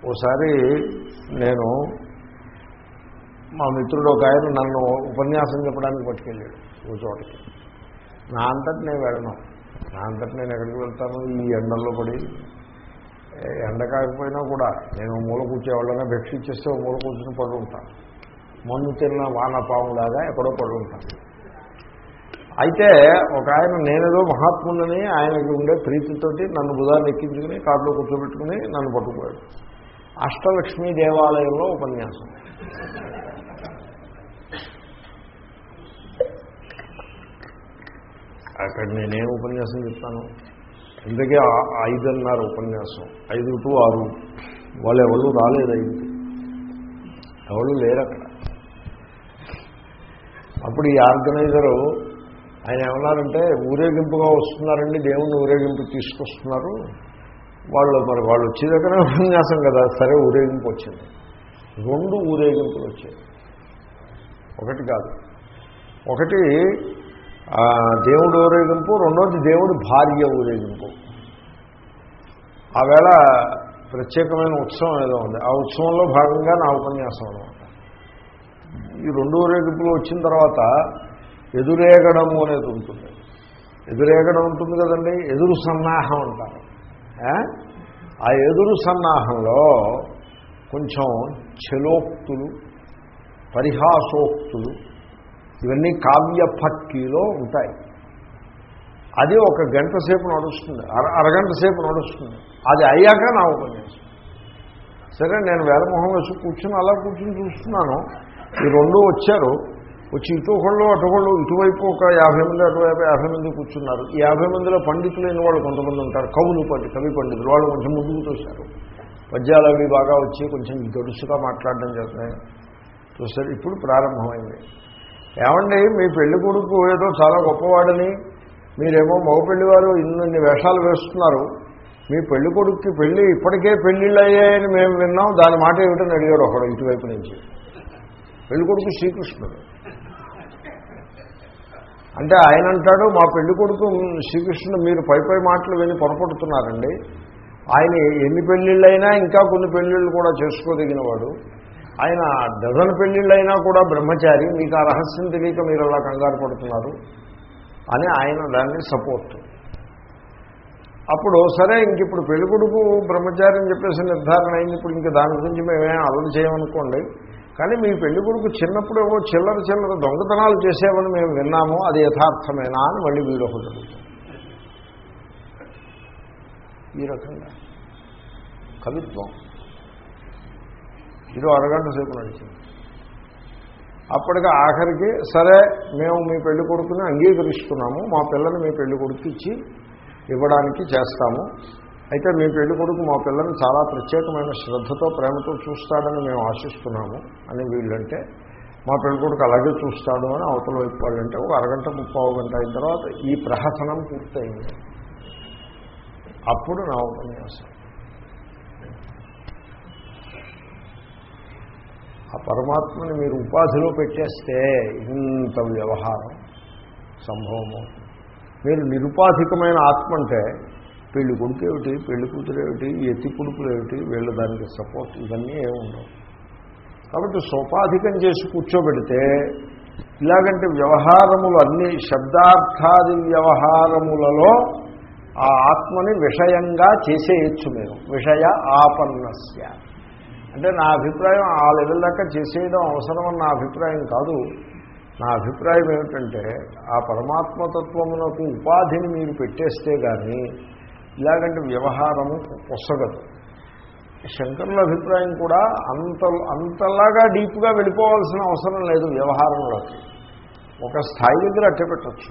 ఓసారి నేను మా మిత్రుడు ఒక ఆయన నన్ను ఉపన్యాసం చెప్పడానికి పట్టుకెళ్ళాడు ఓ చోటకి. నా అంతటి నేను వెళ్ళను. నా అంతటి నేను ఎక్కడికి వెళ్తాను? ఈ ఎండల్లో పడి ఎండ కాకపోయినా కూడా నేను మూల కూర్చేవాళ్ళనే భిక్ష ఇచ్చేస్తే మూల కూర్చుని పడి ఉంటాను మన్ను తిన్న వానపాములాగా ఎక్కడో పడి ఉంటాను అయితే ఒక ఆయన నేనేదో మహాత్ములని ఆయనకి ఉండే ప్రీతితోటి నన్ను బుధాన్ని ఎక్కించుకుని కారులో కూర్చోబెట్టుకుని నన్ను పట్టుకుపోయాడు. అష్టలక్ష్మీ దేవాలయంలో ఉపన్యాసం. అక్కడ నేనేం ఉపన్యాసం చెప్తాను? ఇందుకే ఐదున్నర ఉపన్యాసం ఐదు టు ఆరు వాళ్ళు ఎవరు రాలేదు ఐదు ఎవరు లేరు అక్కడ అప్పుడు ఈ ఆర్గనైజరు ఆయన ఏమన్నారంటే ఊరేగింపుగా వస్తున్నారండి దేవుణ్ణి ఊరేగింపు తీసుకొస్తున్నారు. వాళ్ళు మరి వాళ్ళు వచ్చే దగ్గర ఉపన్యాసం కదా సరే ఊరేగింపు వచ్చింది. రెండు ఊరేగింపులు వచ్చాయి. ఒకటి కాదు. ఒకటి దేవుడు ఊరేగింపు రెండోది దేవుడి భార్య ఊరేగింపు. ఆవేళ ప్రత్యేకమైన ఉత్సవం ఏదో ఉంది. ఆ ఉత్సవంలో భాగంగా నా ఉపన్యాసం అనమాట ఈ రెండు ఊరేగింపులు వచ్చిన తర్వాత ఎదురేగడము అనేది ఉంటుంది. ఎదురేగడం ఉంటుంది కదండి ఎదురు సన్నాహం అంటారు. ఆ? ఎదురు సన్నాహంలో కొంచెం చెలోక్తులు పరిహాసోక్తులు ఇవన్నీ కావ్య పట్టీలో ఉంటాయి. అది ఒక గంట సేపు నడుస్తుంది అర అరగంట సేపు నడుస్తుంది. అది అయ్యాక నా ఉపన్యాసం. సరే నేను వేలమొహం వేసి కూర్చుని అలా కూర్చుని చూస్తున్నాను. ఈ రెండు వచ్చారు. వచ్చి ఇటు ఒకళ్ళు అటు ఇటువైపు ఒక యాభై మంది అటువైపు యాభై మంది కూర్చున్నారు. ఈ యాభై మందిలో పండితులైన వాళ్ళు కొంతమంది ఉంటారు. కవులు పండి కవి పండితులు. వాళ్ళు కొంచెం ముందుకు చూశారు. పద్యాలు అవి బాగా వచ్చి కొంచెం గడుసుగా మాట్లాడడం చేస్తున్నాయి చూస్తారు ఇప్పుడు ప్రారంభమైంది. ఏమండి మీ పెళ్ళి కొడుకు ఏదో చాలా గొప్పవాడని మీరేమో మగపెళ్ళి వారు ఇన్ని వేషాలు వేస్తున్నారు. మీ పెళ్ళి కొడుక్కి పెళ్ళి ఇప్పటికే పెళ్ళిళ్ళు అయ్యాయని మేము విన్నాం. దాని మాట ఏమిటని అడిగాడు ఒకడు ఇటువైపు నుంచి. పెళ్ళి కొడుకు శ్రీకృష్ణుడు. అంటే ఆయన అంటాడు మా పెళ్ళి కొడుకు శ్రీకృష్ణుడు మీరు పై పై మాటలు విని పొరపడుతున్నారండి. ఆయన ఎన్ని పెళ్ళిళ్ళైనా ఇంకా కొన్ని పెళ్ళిళ్ళు కూడా చేసుకోదగిన వాడు ఆయన డజన్ పెళ్ళిళ్ళైనా కూడా బ్రహ్మచారి. మీకు ఆ రహస్యం తెలియక మీరు అలా కంగారు పడుతున్నారు. అని ఆయన దాన్ని సపోర్ట్. అప్పుడు సరే ఇంక ఇప్పుడు పెళ్ళి కొడుకు బ్రహ్మచారి అని చెప్పేసి నిర్ధారణ అయింది. ఇప్పుడు ఇంక దాని గురించి మేమేం అలలు చేయమనుకోండి. కానీ మీ పెళ్ళి కొడుకు చిన్నప్పుడు ఏవో చిల్లర చిల్లర దొంగతనాలు చేసేవని మేము విన్నాము అది యథార్థమేనా అని మళ్ళీ వీడు ఒకటి ఈ రకంగా. కవిత్వం. ఇది అరగంట సేపు నడిచింది. అప్పటికి ఆఖరికి సరే మేము మీ పెళ్ళి కొడుకుని అంగీకరిస్తున్నాము మా పిల్లని మీ పెళ్ళి కొడుకు ఇచ్చి ఇవ్వడానికి చేస్తాము. అయితే మీ పెళ్ళి కొడుకు మా పిల్లని చాలా ప్రత్యేకమైన శ్రద్ధతో ప్రేమతో చూస్తాడని మేము ఆశిస్తున్నాము అని వీళ్ళంటే మా పెళ్ళి కొడుకు అలాగే చూస్తాడు అని అవతల వైపు వాళ్ళంటే ఒక అరగంట ముప్పావు గంట అయిన తర్వాత ఈ ప్రహసనం పూర్తయింది. అప్పుడు నా ఉపన్యాసం. ఆ పరమాత్మని మీరు ఉపాధిలో పెట్టేస్తే ఇంత వ్యవహారం సంభవము మీరు నిరుపాధికమైన ఆత్మ అంటే పెళ్ళి కొడుకు ఏమిటి? పెళ్ళి కూతురు ఏమిటి? ఎత్తి కొడుకులు ఏమిటి? వీళ్ళు దానికి సపోర్ట్ ఇవన్నీ ఏమి కాబట్టి సోపాధికం చేసి కూర్చోబెడితే ఇలాగంటే వ్యవహారములు అన్ని శబ్దార్థాది వ్యవహారములలో ఆ ఆత్మని విషయంగా చేసేయచ్చు మీరు విషయ ఆపన్నస్య. అంటే నా అభిప్రాయం ఆ లెవెల్ దాకా చేసేయడం అవసరమని నా అభిప్రాయం కాదు. నా అభిప్రాయం ఏమిటంటే ఆ పరమాత్మతత్వమునకు ఉపాధిని మీరు పెట్టేస్తే కానీ ఇలాగంటే వ్యవహారము పొసగదు. శంకరుల అభిప్రాయం కూడా అంత అంతలాగా డీప్గా వెళ్ళిపోవాల్సిన అవసరం లేదు వ్యవహారంలోకి ఒక స్థాయి దగ్గర అట్టపెట్టచ్చు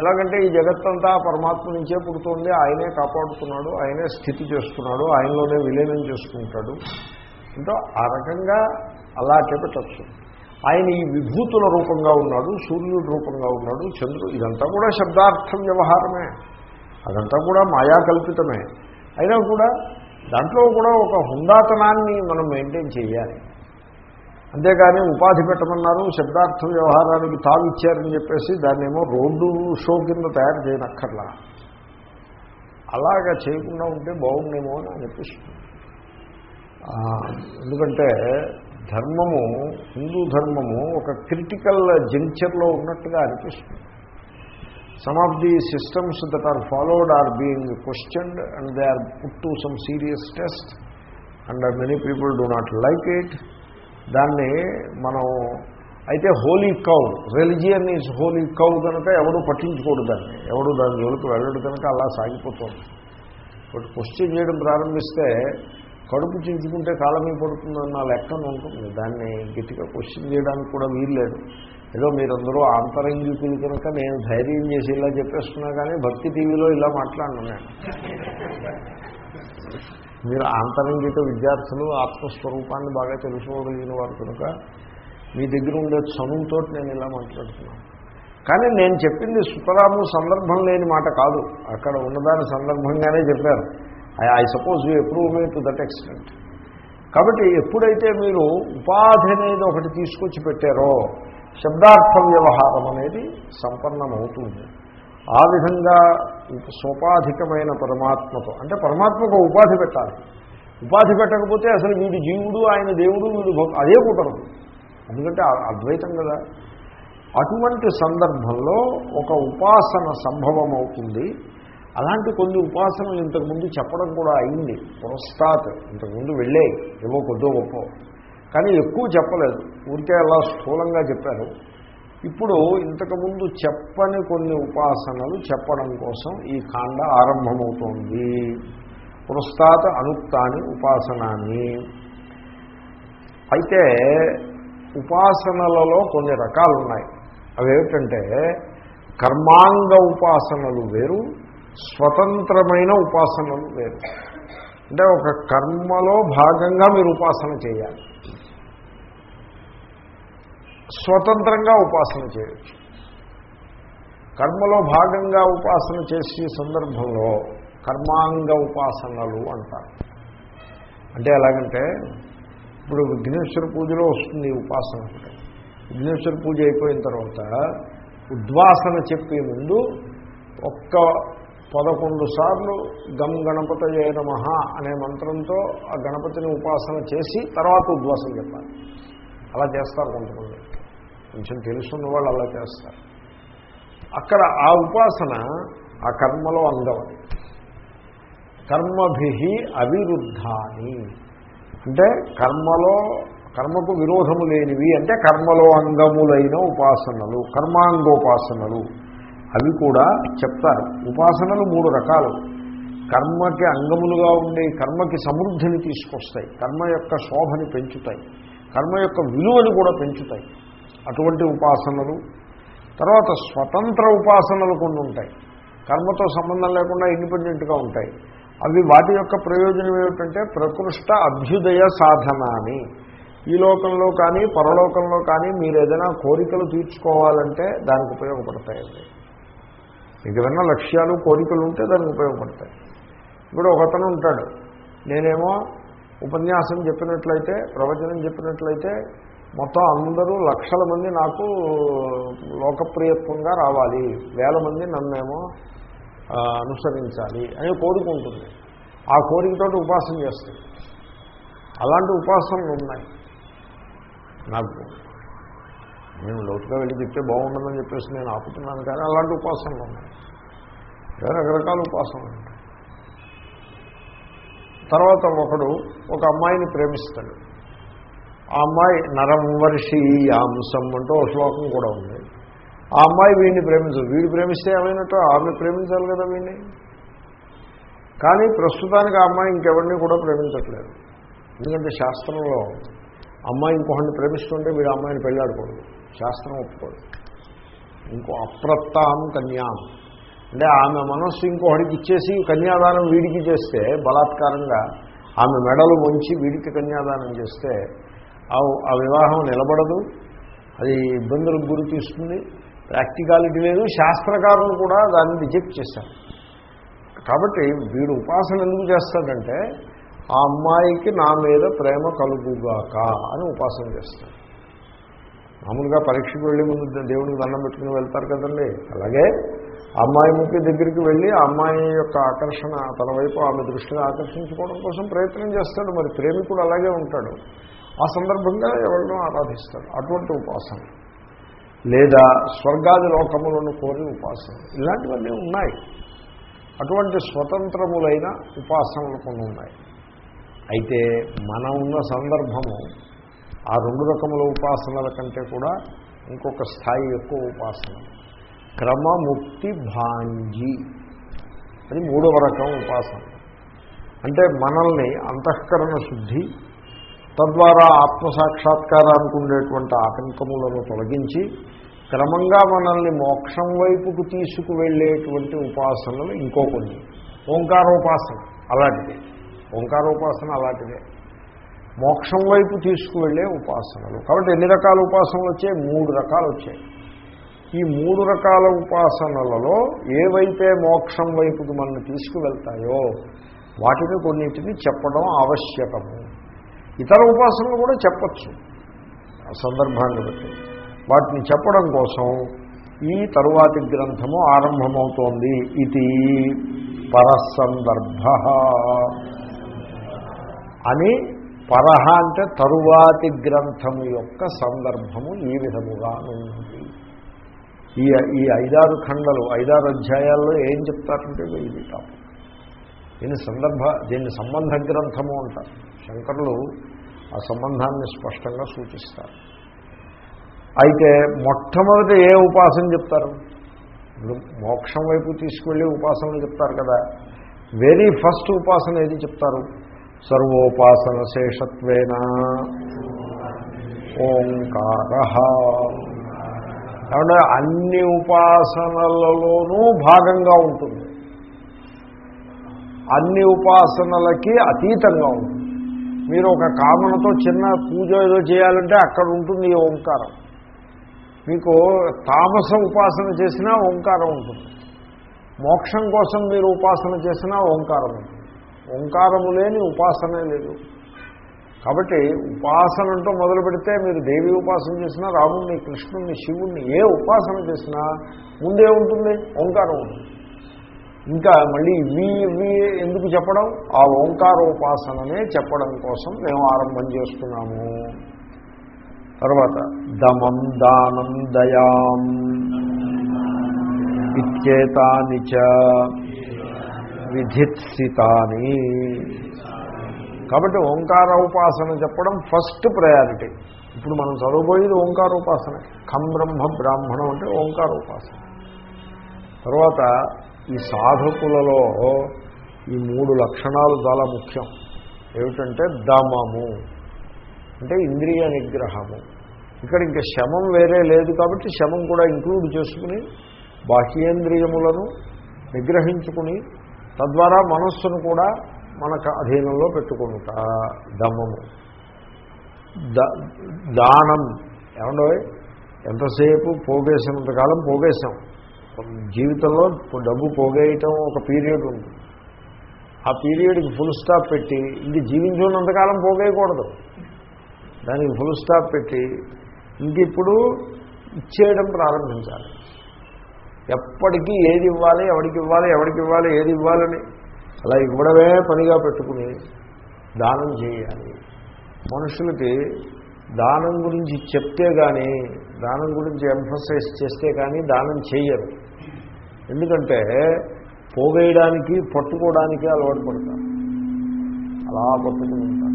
ఎలాగంటే ఈ జగత్తంతా పరమాత్మ నుంచే పుడుతుంది ఆయనే కాపాడుతున్నాడు ఆయనే స్థితి చేస్తున్నాడు ఆయనలోనే విలీనం చేసుకుంటాడు. అంటే ఆ రకంగా అలా అట్టపెట్టచ్చు ఆయన ఈ విభూతుల రూపంగా ఉన్నాడు సూర్యుడు రూపంగా ఉన్నాడు చంద్రుడు ఇదంతా కూడా శబ్దార్థం వ్యవహారమే. అదంతా కూడా మాయాకల్పితమే. అయినా కూడా దాంట్లో కూడా ఒక హుందాతనాన్ని మనం మెయింటైన్ చేయాలి. అంతేగాని ఉపాధి పెట్టమన్నారు శబ్దార్థ వ్యవహారానికి తావు ఇచ్చారని చెప్పేసి దాన్నేమో రోడ్డు షో కింద తయారు చేయనక్కర్లా. అలాగా చేయకుండా ఉంటే బాగుండేమో అని అనిపిస్తుంది ఎందుకంటే ధర్మము హిందూ ధర్మము ఒక క్రిటికల్ జంక్చర్లో ఉన్నట్టుగా అనిపిస్తుంది. Some of the systems that are followed are being questioned and they are put to some serious test and many people do not like it దాన్ని మనం అయితే holy cow religion is holy cow కనుక ఎవడు పట్టించుకోడు దాన్ని. ఎవడు దాని జోలికి వెళ్ళడు కనుక అలా సాగిపోతుంది. బట్ క్వశ్చన్ చేయడం ప్రారంభిస్తే కడుపు చించుకుంటే కాలమీ పడుతుందన్న లెక్కన ఉంటుంది. దాన్ని గట్టిగా క్వశ్చన్ చేయడానికి కూడా వీల్లేదు. ఏదో మీరందరూ ఆంతరంగికులు కనుక నేను ధైర్యం చేసి ఇలా చెప్పేస్తున్నా కానీ భక్తి టీవీలో ఇలా మాట్లాడను. నేను మీరు ఆంతరంగిక విద్యార్థులు ఆత్మస్వరూపాన్ని బాగా తెలుసుకోగలిగిన వారు కనుక మీ దగ్గర ఉండే చనువుతో నేను ఇలా మాట్లాడుతున్నాను. కానీ నేను చెప్పింది సుతరాము సందర్భం లేని మాట కాదు. అక్కడ ఉన్నదాని సందర్భంగానే చెప్పారు. I I suppose you approve me to that extent కాబట్టి ఎప్పుడైతే మీరు ఉపాధి అనేది ఒకటి తీసుకొచ్చి పెట్టారో శబ్దార్థ వ్యవహారం అనేది సంపన్నమవుతుంది. ఆ విధంగా సోపాధికమైన పరమాత్మతో అంటే పరమాత్మకు ఉపాధి పెట్టాలి. ఉపాధి పెట్టకపోతే అసలు వీడు జీవుడు ఆయన దేవుడు వీడు అదే కుదరదు. ఎందుకంటే అద్వైతం కదా. అటువంటి సందర్భంలో ఒక ఉపాసన సంభవం అవుతుంది అలాంటి కొన్ని ఉపాసనలు ఇంతకుముందు చెప్పడం కూడా అయింది. పురస్తాత్ ఇంతకుముందు వెళ్ళే ఏవో కొద్దో గొప్ప. కానీ ఎక్కువ చెప్పలేదు. ఊరికే అలా స్థూలంగా చెప్పారు. ఇప్పుడు ఇంతకుముందు చెప్పని కొన్ని ఉపాసనలు చెప్పడం కోసం ఈ కాండ ఆరంభమవుతోంది. పురస్తాత్ అనుక్తాని ఉపాసనాన్ని. అయితే ఉపాసనలలో కొన్ని రకాలు ఉన్నాయి అవేమిటంటే కర్మాంగ ఉపాసనలు వేరు స్వతంత్రమైన ఉపాసనలు వేరు. అంటే ఒక కర్మలో భాగంగా మీరు ఉపాసన చేయాలి. స్వతంత్రంగా ఉపాసన చేయొచ్చు. కర్మలో భాగంగా ఉపాసన చేసే సందర్భంలో కర్మాంగ ఉపాసనలు అంటారు. అంటే ఎలాగంటే ఇప్పుడు విఘ్నేశ్వర పూజలో వస్తుంది ఉపాసన విఘ్నేశ్వర పూజ అయిపోయిన తర్వాత ఉద్వాసన చెప్పే ముందు ఒక్క పదకొండు సార్లు గమ్ గణపతయే నమః అనే మంత్రంతో ఆ గణపతిని ఉపాసన చేసి తర్వాత ఉద్వాసన చెప్పాలి. అలా చేస్తారు కొంతమంది. కొంచెం తెలుసున్న వాళ్ళు అలా చేస్తారు. అక్కడ ఆ ఉపాసన ఆ కర్మలో అంగం అది. కర్మభి అవిరుద్ధాని. అంటే కర్మలో కర్మకు విరోధము లేనివి అంటే కర్మలో అంగములైన ఉపాసనలు కర్మాంగోపాసనలు. అవి కూడా చెప్తారు. ఉపాసనలు మూడు రకాలు. కర్మకి అంగములుగా ఉండే కర్మకి సమృద్ధిని తీసుకొస్తాయి. కర్మ యొక్క శోభని పెంచుతాయి. కర్మ యొక్క విలువని కూడా పెంచుతాయి. అటువంటి ఉపాసనలు. తర్వాత స్వతంత్ర ఉపాసనలు కొన్ని ఉంటాయి. కర్మతో సంబంధం లేకుండా ఇండిపెండెంట్గా ఉంటాయి. అవి వాటి యొక్క ప్రయోజనం ఏమిటంటే ప్రకృష్ట అభ్యుదయ సాధన అని ఈ లోకంలో కానీ పరలోకంలో కానీ మీరు ఏదైనా కోరికలు తీర్చుకోవాలంటే దానికి ఉపయోగపడతాయండి మీకు ఏదైనా లక్ష్యాలు కోరికలు ఉంటే దానికి ఉపయోగపడతాయి. ఇప్పుడు ఒకతను ఉంటాడు. నేనేమో ఉపన్యాసం చెప్పినట్లయితే ప్రవచనం చెప్పినట్లయితే మొత్తం అందరూ లక్షల మంది నాకు లోకప్రియత్వంగా రావాలి. వేల మంది నన్నేమో అనుసరించాలి అని కోరుకుంటుంది ఆ కోరికతోటి ఉపాసన చేస్తుంది అలాంటి ఉపాసనలు ఉన్నాయి. నాకు నేను లోతుగా వెళ్ళి చెప్తే బాగుండదని చెప్పేసి నేను ఆపుతున్నాను కానీ అలాంటి ఉపాసనలు ఉన్నాయి. రకరకాల ఉపాసనలు ఉంటాయి. తర్వాత ఒకడు ఒక అమ్మాయిని ప్రేమిస్తాడు. ఆ అమ్మాయి నరం వర్షీయాంసం అంటూ ఒక శ్లోకం కూడా ఉంది. ఆ అమ్మాయి వీడిని ప్రేమించదు. వీడు ప్రేమిస్తే ఏమైనట్టు? ఆమె ప్రేమించాలి కదా వీడిని కానీ ప్రస్తుతానికి ఆ అమ్మాయి ఇంకెవరిని కూడా ప్రేమించట్లేదు. ఎందుకంటే శాస్త్రంలో అమ్మాయి ఇంకొకరిని ప్రేమిస్తుంటే వీడు అమ్మాయిని పెళ్ళాడకూడదు శాస్త్రం ఒప్పుకోదు. ఇంకో అప్రత్తాం కన్యాం. అంటే ఆమె మనస్సు ఇంకొకడికి ఇచ్చేసి కన్యాదానం వీడికి చేస్తే బలాత్కారంగా ఆమె మెడలు వంచి వీడికి కన్యాదానం చేస్తే ఆ ఆ వివాహం నిలబడదు. అది ఇబ్బందులకు గురి తీస్తుంది ప్రాక్టికాలిటీ లేదు. శాస్త్రకారులు కూడా దాన్ని రిజెక్ట్ చేశారు. కాబట్టి వీడు ఉపాసన ఎందుకు చేస్తాడంటే ఆ అమ్మాయికి నా మీద ప్రేమ కలుగుగాక అని ఉపాసన చేస్తాడు. మామూలుగా పరీక్షకు వెళ్ళి ముందు దేవుడికి దండం పెట్టుకుని వెళ్తారు కదండి. అలాగే అమ్మాయి ముఖ్య దగ్గరికి వెళ్ళి ఆ అమ్మాయి యొక్క ఆకర్షణ తన వైపు ఆమె దృష్టిని ఆకర్షించుకోవడం కోసం ప్రయత్నం చేస్తాడు. మరి ప్రేమికుడు అలాగే ఉంటాడు. ఆ సందర్భంగా ఎవరినో ఆరాధిస్తాడు అటువంటి ఉపాసన. లేదా స్వర్గాది లోకములను కోరి ఉపాసన. ఇలాంటివన్నీ ఉన్నాయి. అటువంటి స్వతంత్రములైన ఉపాసనలు కొన్ని ఉన్నాయి. అయితే మనం ఉన్న సందర్భము ఆ రెండు రకముల ఉపాసనల కంటే కూడా ఇంకొక స్థాయి ఎక్కువ ఉపాసన. క్రమముక్తి భాంజి. అది మూడవ రకం ఉపాసన. అంటే మనల్ని అంతఃకరణ శుద్ధి తద్వారా ఆత్మసాక్షాత్కారానికి ఉండేటువంటి ఆటంకములను తొలగించి క్రమంగా మనల్ని మోక్షం వైపుకు తీసుకువెళ్ళేటువంటి ఉపాసనలు ఇంకో కొన్ని. ఓంకారోపాసన అలాంటిదే. ఓంకారోపాసన అలాంటిదే. మోక్షం వైపు తీసుకువెళ్ళే ఉపాసనలు. కాబట్టి ఎన్ని రకాల ఉపాసనలు వచ్చాయి? మూడు రకాలు వచ్చాయి. ఈ మూడు రకాల ఉపాసనలలో ఏవైతే మోక్షం వైపుకి మనల్ని తీసుకువెళ్తాయో వాటిని కొన్నింటిని చెప్పడం ఆవశ్యకము. ఇతర ఉపాసనలు కూడా చెప్పచ్చు. ఆ సందర్భాన్ని బట్టి. వాటిని చెప్పడం కోసం ఈ తరువాతి గ్రంథము ఆరంభమవుతోంది ఇది పరసందర్భ. అని పరహ అంటే తరువాతి గ్రంథము యొక్క సందర్భము ఈ విధముగా ఉన్నది ఈ ఈ ఐదారు ఖండలు ఐదారు అధ్యాయాల్లో ఏం చెప్తారంటే ఇది టాపిక్. దీని సందర్భ దీన్ని సంబంధ గ్రంథము అంటారు. శంకరులు ఆ సంబంధాన్ని స్పష్టంగా సూచిస్తారు. అయితే మొట్టమొదటి ఏ ఉపాసన చెప్తారు? ఇప్పుడు మోక్షం వైపు తీసుకువెళ్ళి ఉపాసనలు చెప్తారు కదా. వెరీ ఫస్ట్ ఉపాసన ఏది చెప్తారు? సర్వోపాసన శేషత్వేన. ఓంకార. కాబట్టి అన్ని ఉపాసనలలోనూ భాగంగా ఉంటుంది. అన్ని ఉపాసనలకి అతీతంగా ఉంటుంది. మీరు ఒక కామనతో చిన్న పూజ ఏదో చేయాలంటే అక్కడ ఉంటుంది ఈ ఓంకారం. మీకు తామస ఉపాసన చేసినా ఓంకారం ఉంటుంది. మోక్షం కోసం మీరు ఉపాసన చేసినా ఓంకారం ఉంటుంది. ఓంకారము లేని ఉపాసనే లేదు. కాబట్టి ఉపాసన అంటూ మొదలు పెడితే మీరు దేవి ఉపాసన చేసినా రాముణ్ణి కృష్ణుణ్ణి శివుణ్ణి ఏ ఉపాసన చేసినా ముందే ఉంటుంది ఓంకారం ఉంటుంది. ఇంకా మళ్ళీ ఇవి ఇవి ఎందుకు చెప్పడం? ఆ ఓంకారోపాసననే చెప్పడం కోసం మేము ఆరంభం చేస్తున్నాము. తర్వాత దమం దానం దయాం ఇచ్చేతాని చ విధిత్సితాని. కాబట్టి ఓంకార ఉపాసన చెప్పడం ఫస్ట్ ప్రయారిటీ. ఇప్పుడు మనం చదవబోయేది ఓంకారోపాసన. ఖం బ్రహ్మ బ్రాహ్మణం అంటే ఓంకారోపాసన. తర్వాత ఈ సాధకులలో ఈ మూడు లక్షణాలు చాలా ముఖ్యం. ఏమిటంటే దమము అంటే ఇంద్రియ నిగ్రహము. ఇక్కడ ఇంకా శమం వేరే లేదు కాబట్టి శమం కూడా ఇంక్లూడ్ చేసుకుని బాహ్యేంద్రియములను నిగ్రహించుకుని తద్వారా మనస్సును కూడా మనకు అధీనంలో పెట్టుకుంట దమము. దానం. ఏమండో ఎంతసేపు పోగేసినంతకాలం పోగేశాం. జీవితంలో డబ్బు పోగేయటం ఒక పీరియడ్ ఉంది. ఆ పీరియడ్కి ఫుల్ స్టాప్ పెట్టి ఇంక జీవించున్నంతకాలం పోగేయకూడదు. దానికి ఫుల్ స్టాప్ పెట్టి ఇంక ఇప్పుడు ఇచ్చేయడం ప్రారంభించాలి. ఎప్పటికీ ఏది ఇవ్వాలి ఎవరికి ఇవ్వాలి ఎవరికి ఇవ్వాలి ఏది ఇవ్వాలని అలా ఇవ్వడమే పనిగా పెట్టుకుని దానం చేయాలి. మనుషులకి దానం గురించి చెప్తే కానీ దానం గురించి ఎంఫసైజ్ చేస్తే కానీ దానం చేయరు. ఎందుకంటే పోగేయడానికి పట్టుకోవడానికి అలవాటు పడతారు. అలా పట్టుకుని ఉంటారు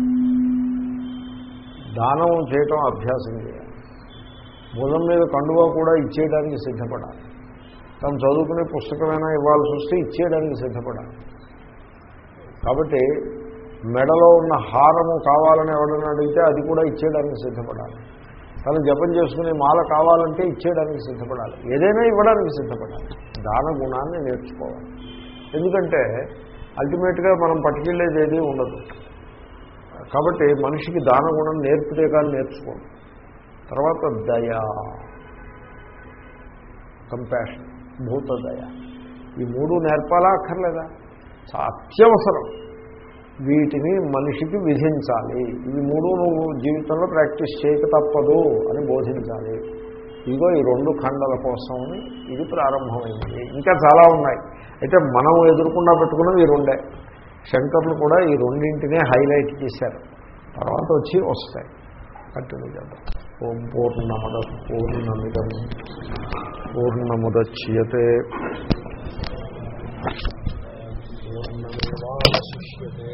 దానం చేయటం అభ్యాసం చేయాలి. భుజం మీద కండువా కూడా ఇచ్చేయడానికి సిద్ధపడాలి. తను చదువుకునే పుస్తకమైనా ఇవ్వాల్సి వస్తే ఇచ్చేయడానికి సిద్ధపడాలి. కాబట్టి మెడలో ఉన్న హారము కావాలని ఎవరైనా అడిగితే అది కూడా ఇచ్చేయడానికి సిద్ధపడాలి. తను జపం చేసుకునే మాల కావాలంటే ఇచ్చేయడానికి సిద్ధపడాలి. ఏదైనా ఇవ్వడానికి సిద్ధపడాలి. దాన గుణాన్ని నేర్చుకోవాలి. ఎందుకంటే అల్టిమేట్గా మనం పట్టుకెళ్ళేది ఏదీ ఉండదు. కాబట్టి మనిషికి దాన గుణం నేర్పితే కానీ నేర్చుకోండి తర్వాత దయా. కంపాషన్. భూత దయ. ఈ మూడు నేర్పాలా అక్కర్లేదా? అత్యవసరం. వీటిని మనిషికి విధించాలి. ఇవి మూడు నువ్వు జీవితంలో ప్రాక్టీస్ చేయక తప్పదు అని బోధించాలి. ఇదిగో ఈ రెండు ఖండల కోసం ఇది ప్రారంభమైంది. ఇంకా చాలా ఉన్నాయి. అయితే మనం ఎదుర్కొన్నా పెట్టుకున్నది ఈ రెండే. శంకర్లు కూడా ఈ రెండింటినే హైలైట్ చేశారు. తర్వాత వచ్చి వస్తాయి. కంటిన్యూ చేద్దాం. ఓం పూర్ణమద పూర్ణమిదం. పూర్ణముద్యతే పూర్ణమేవాశిష్యతే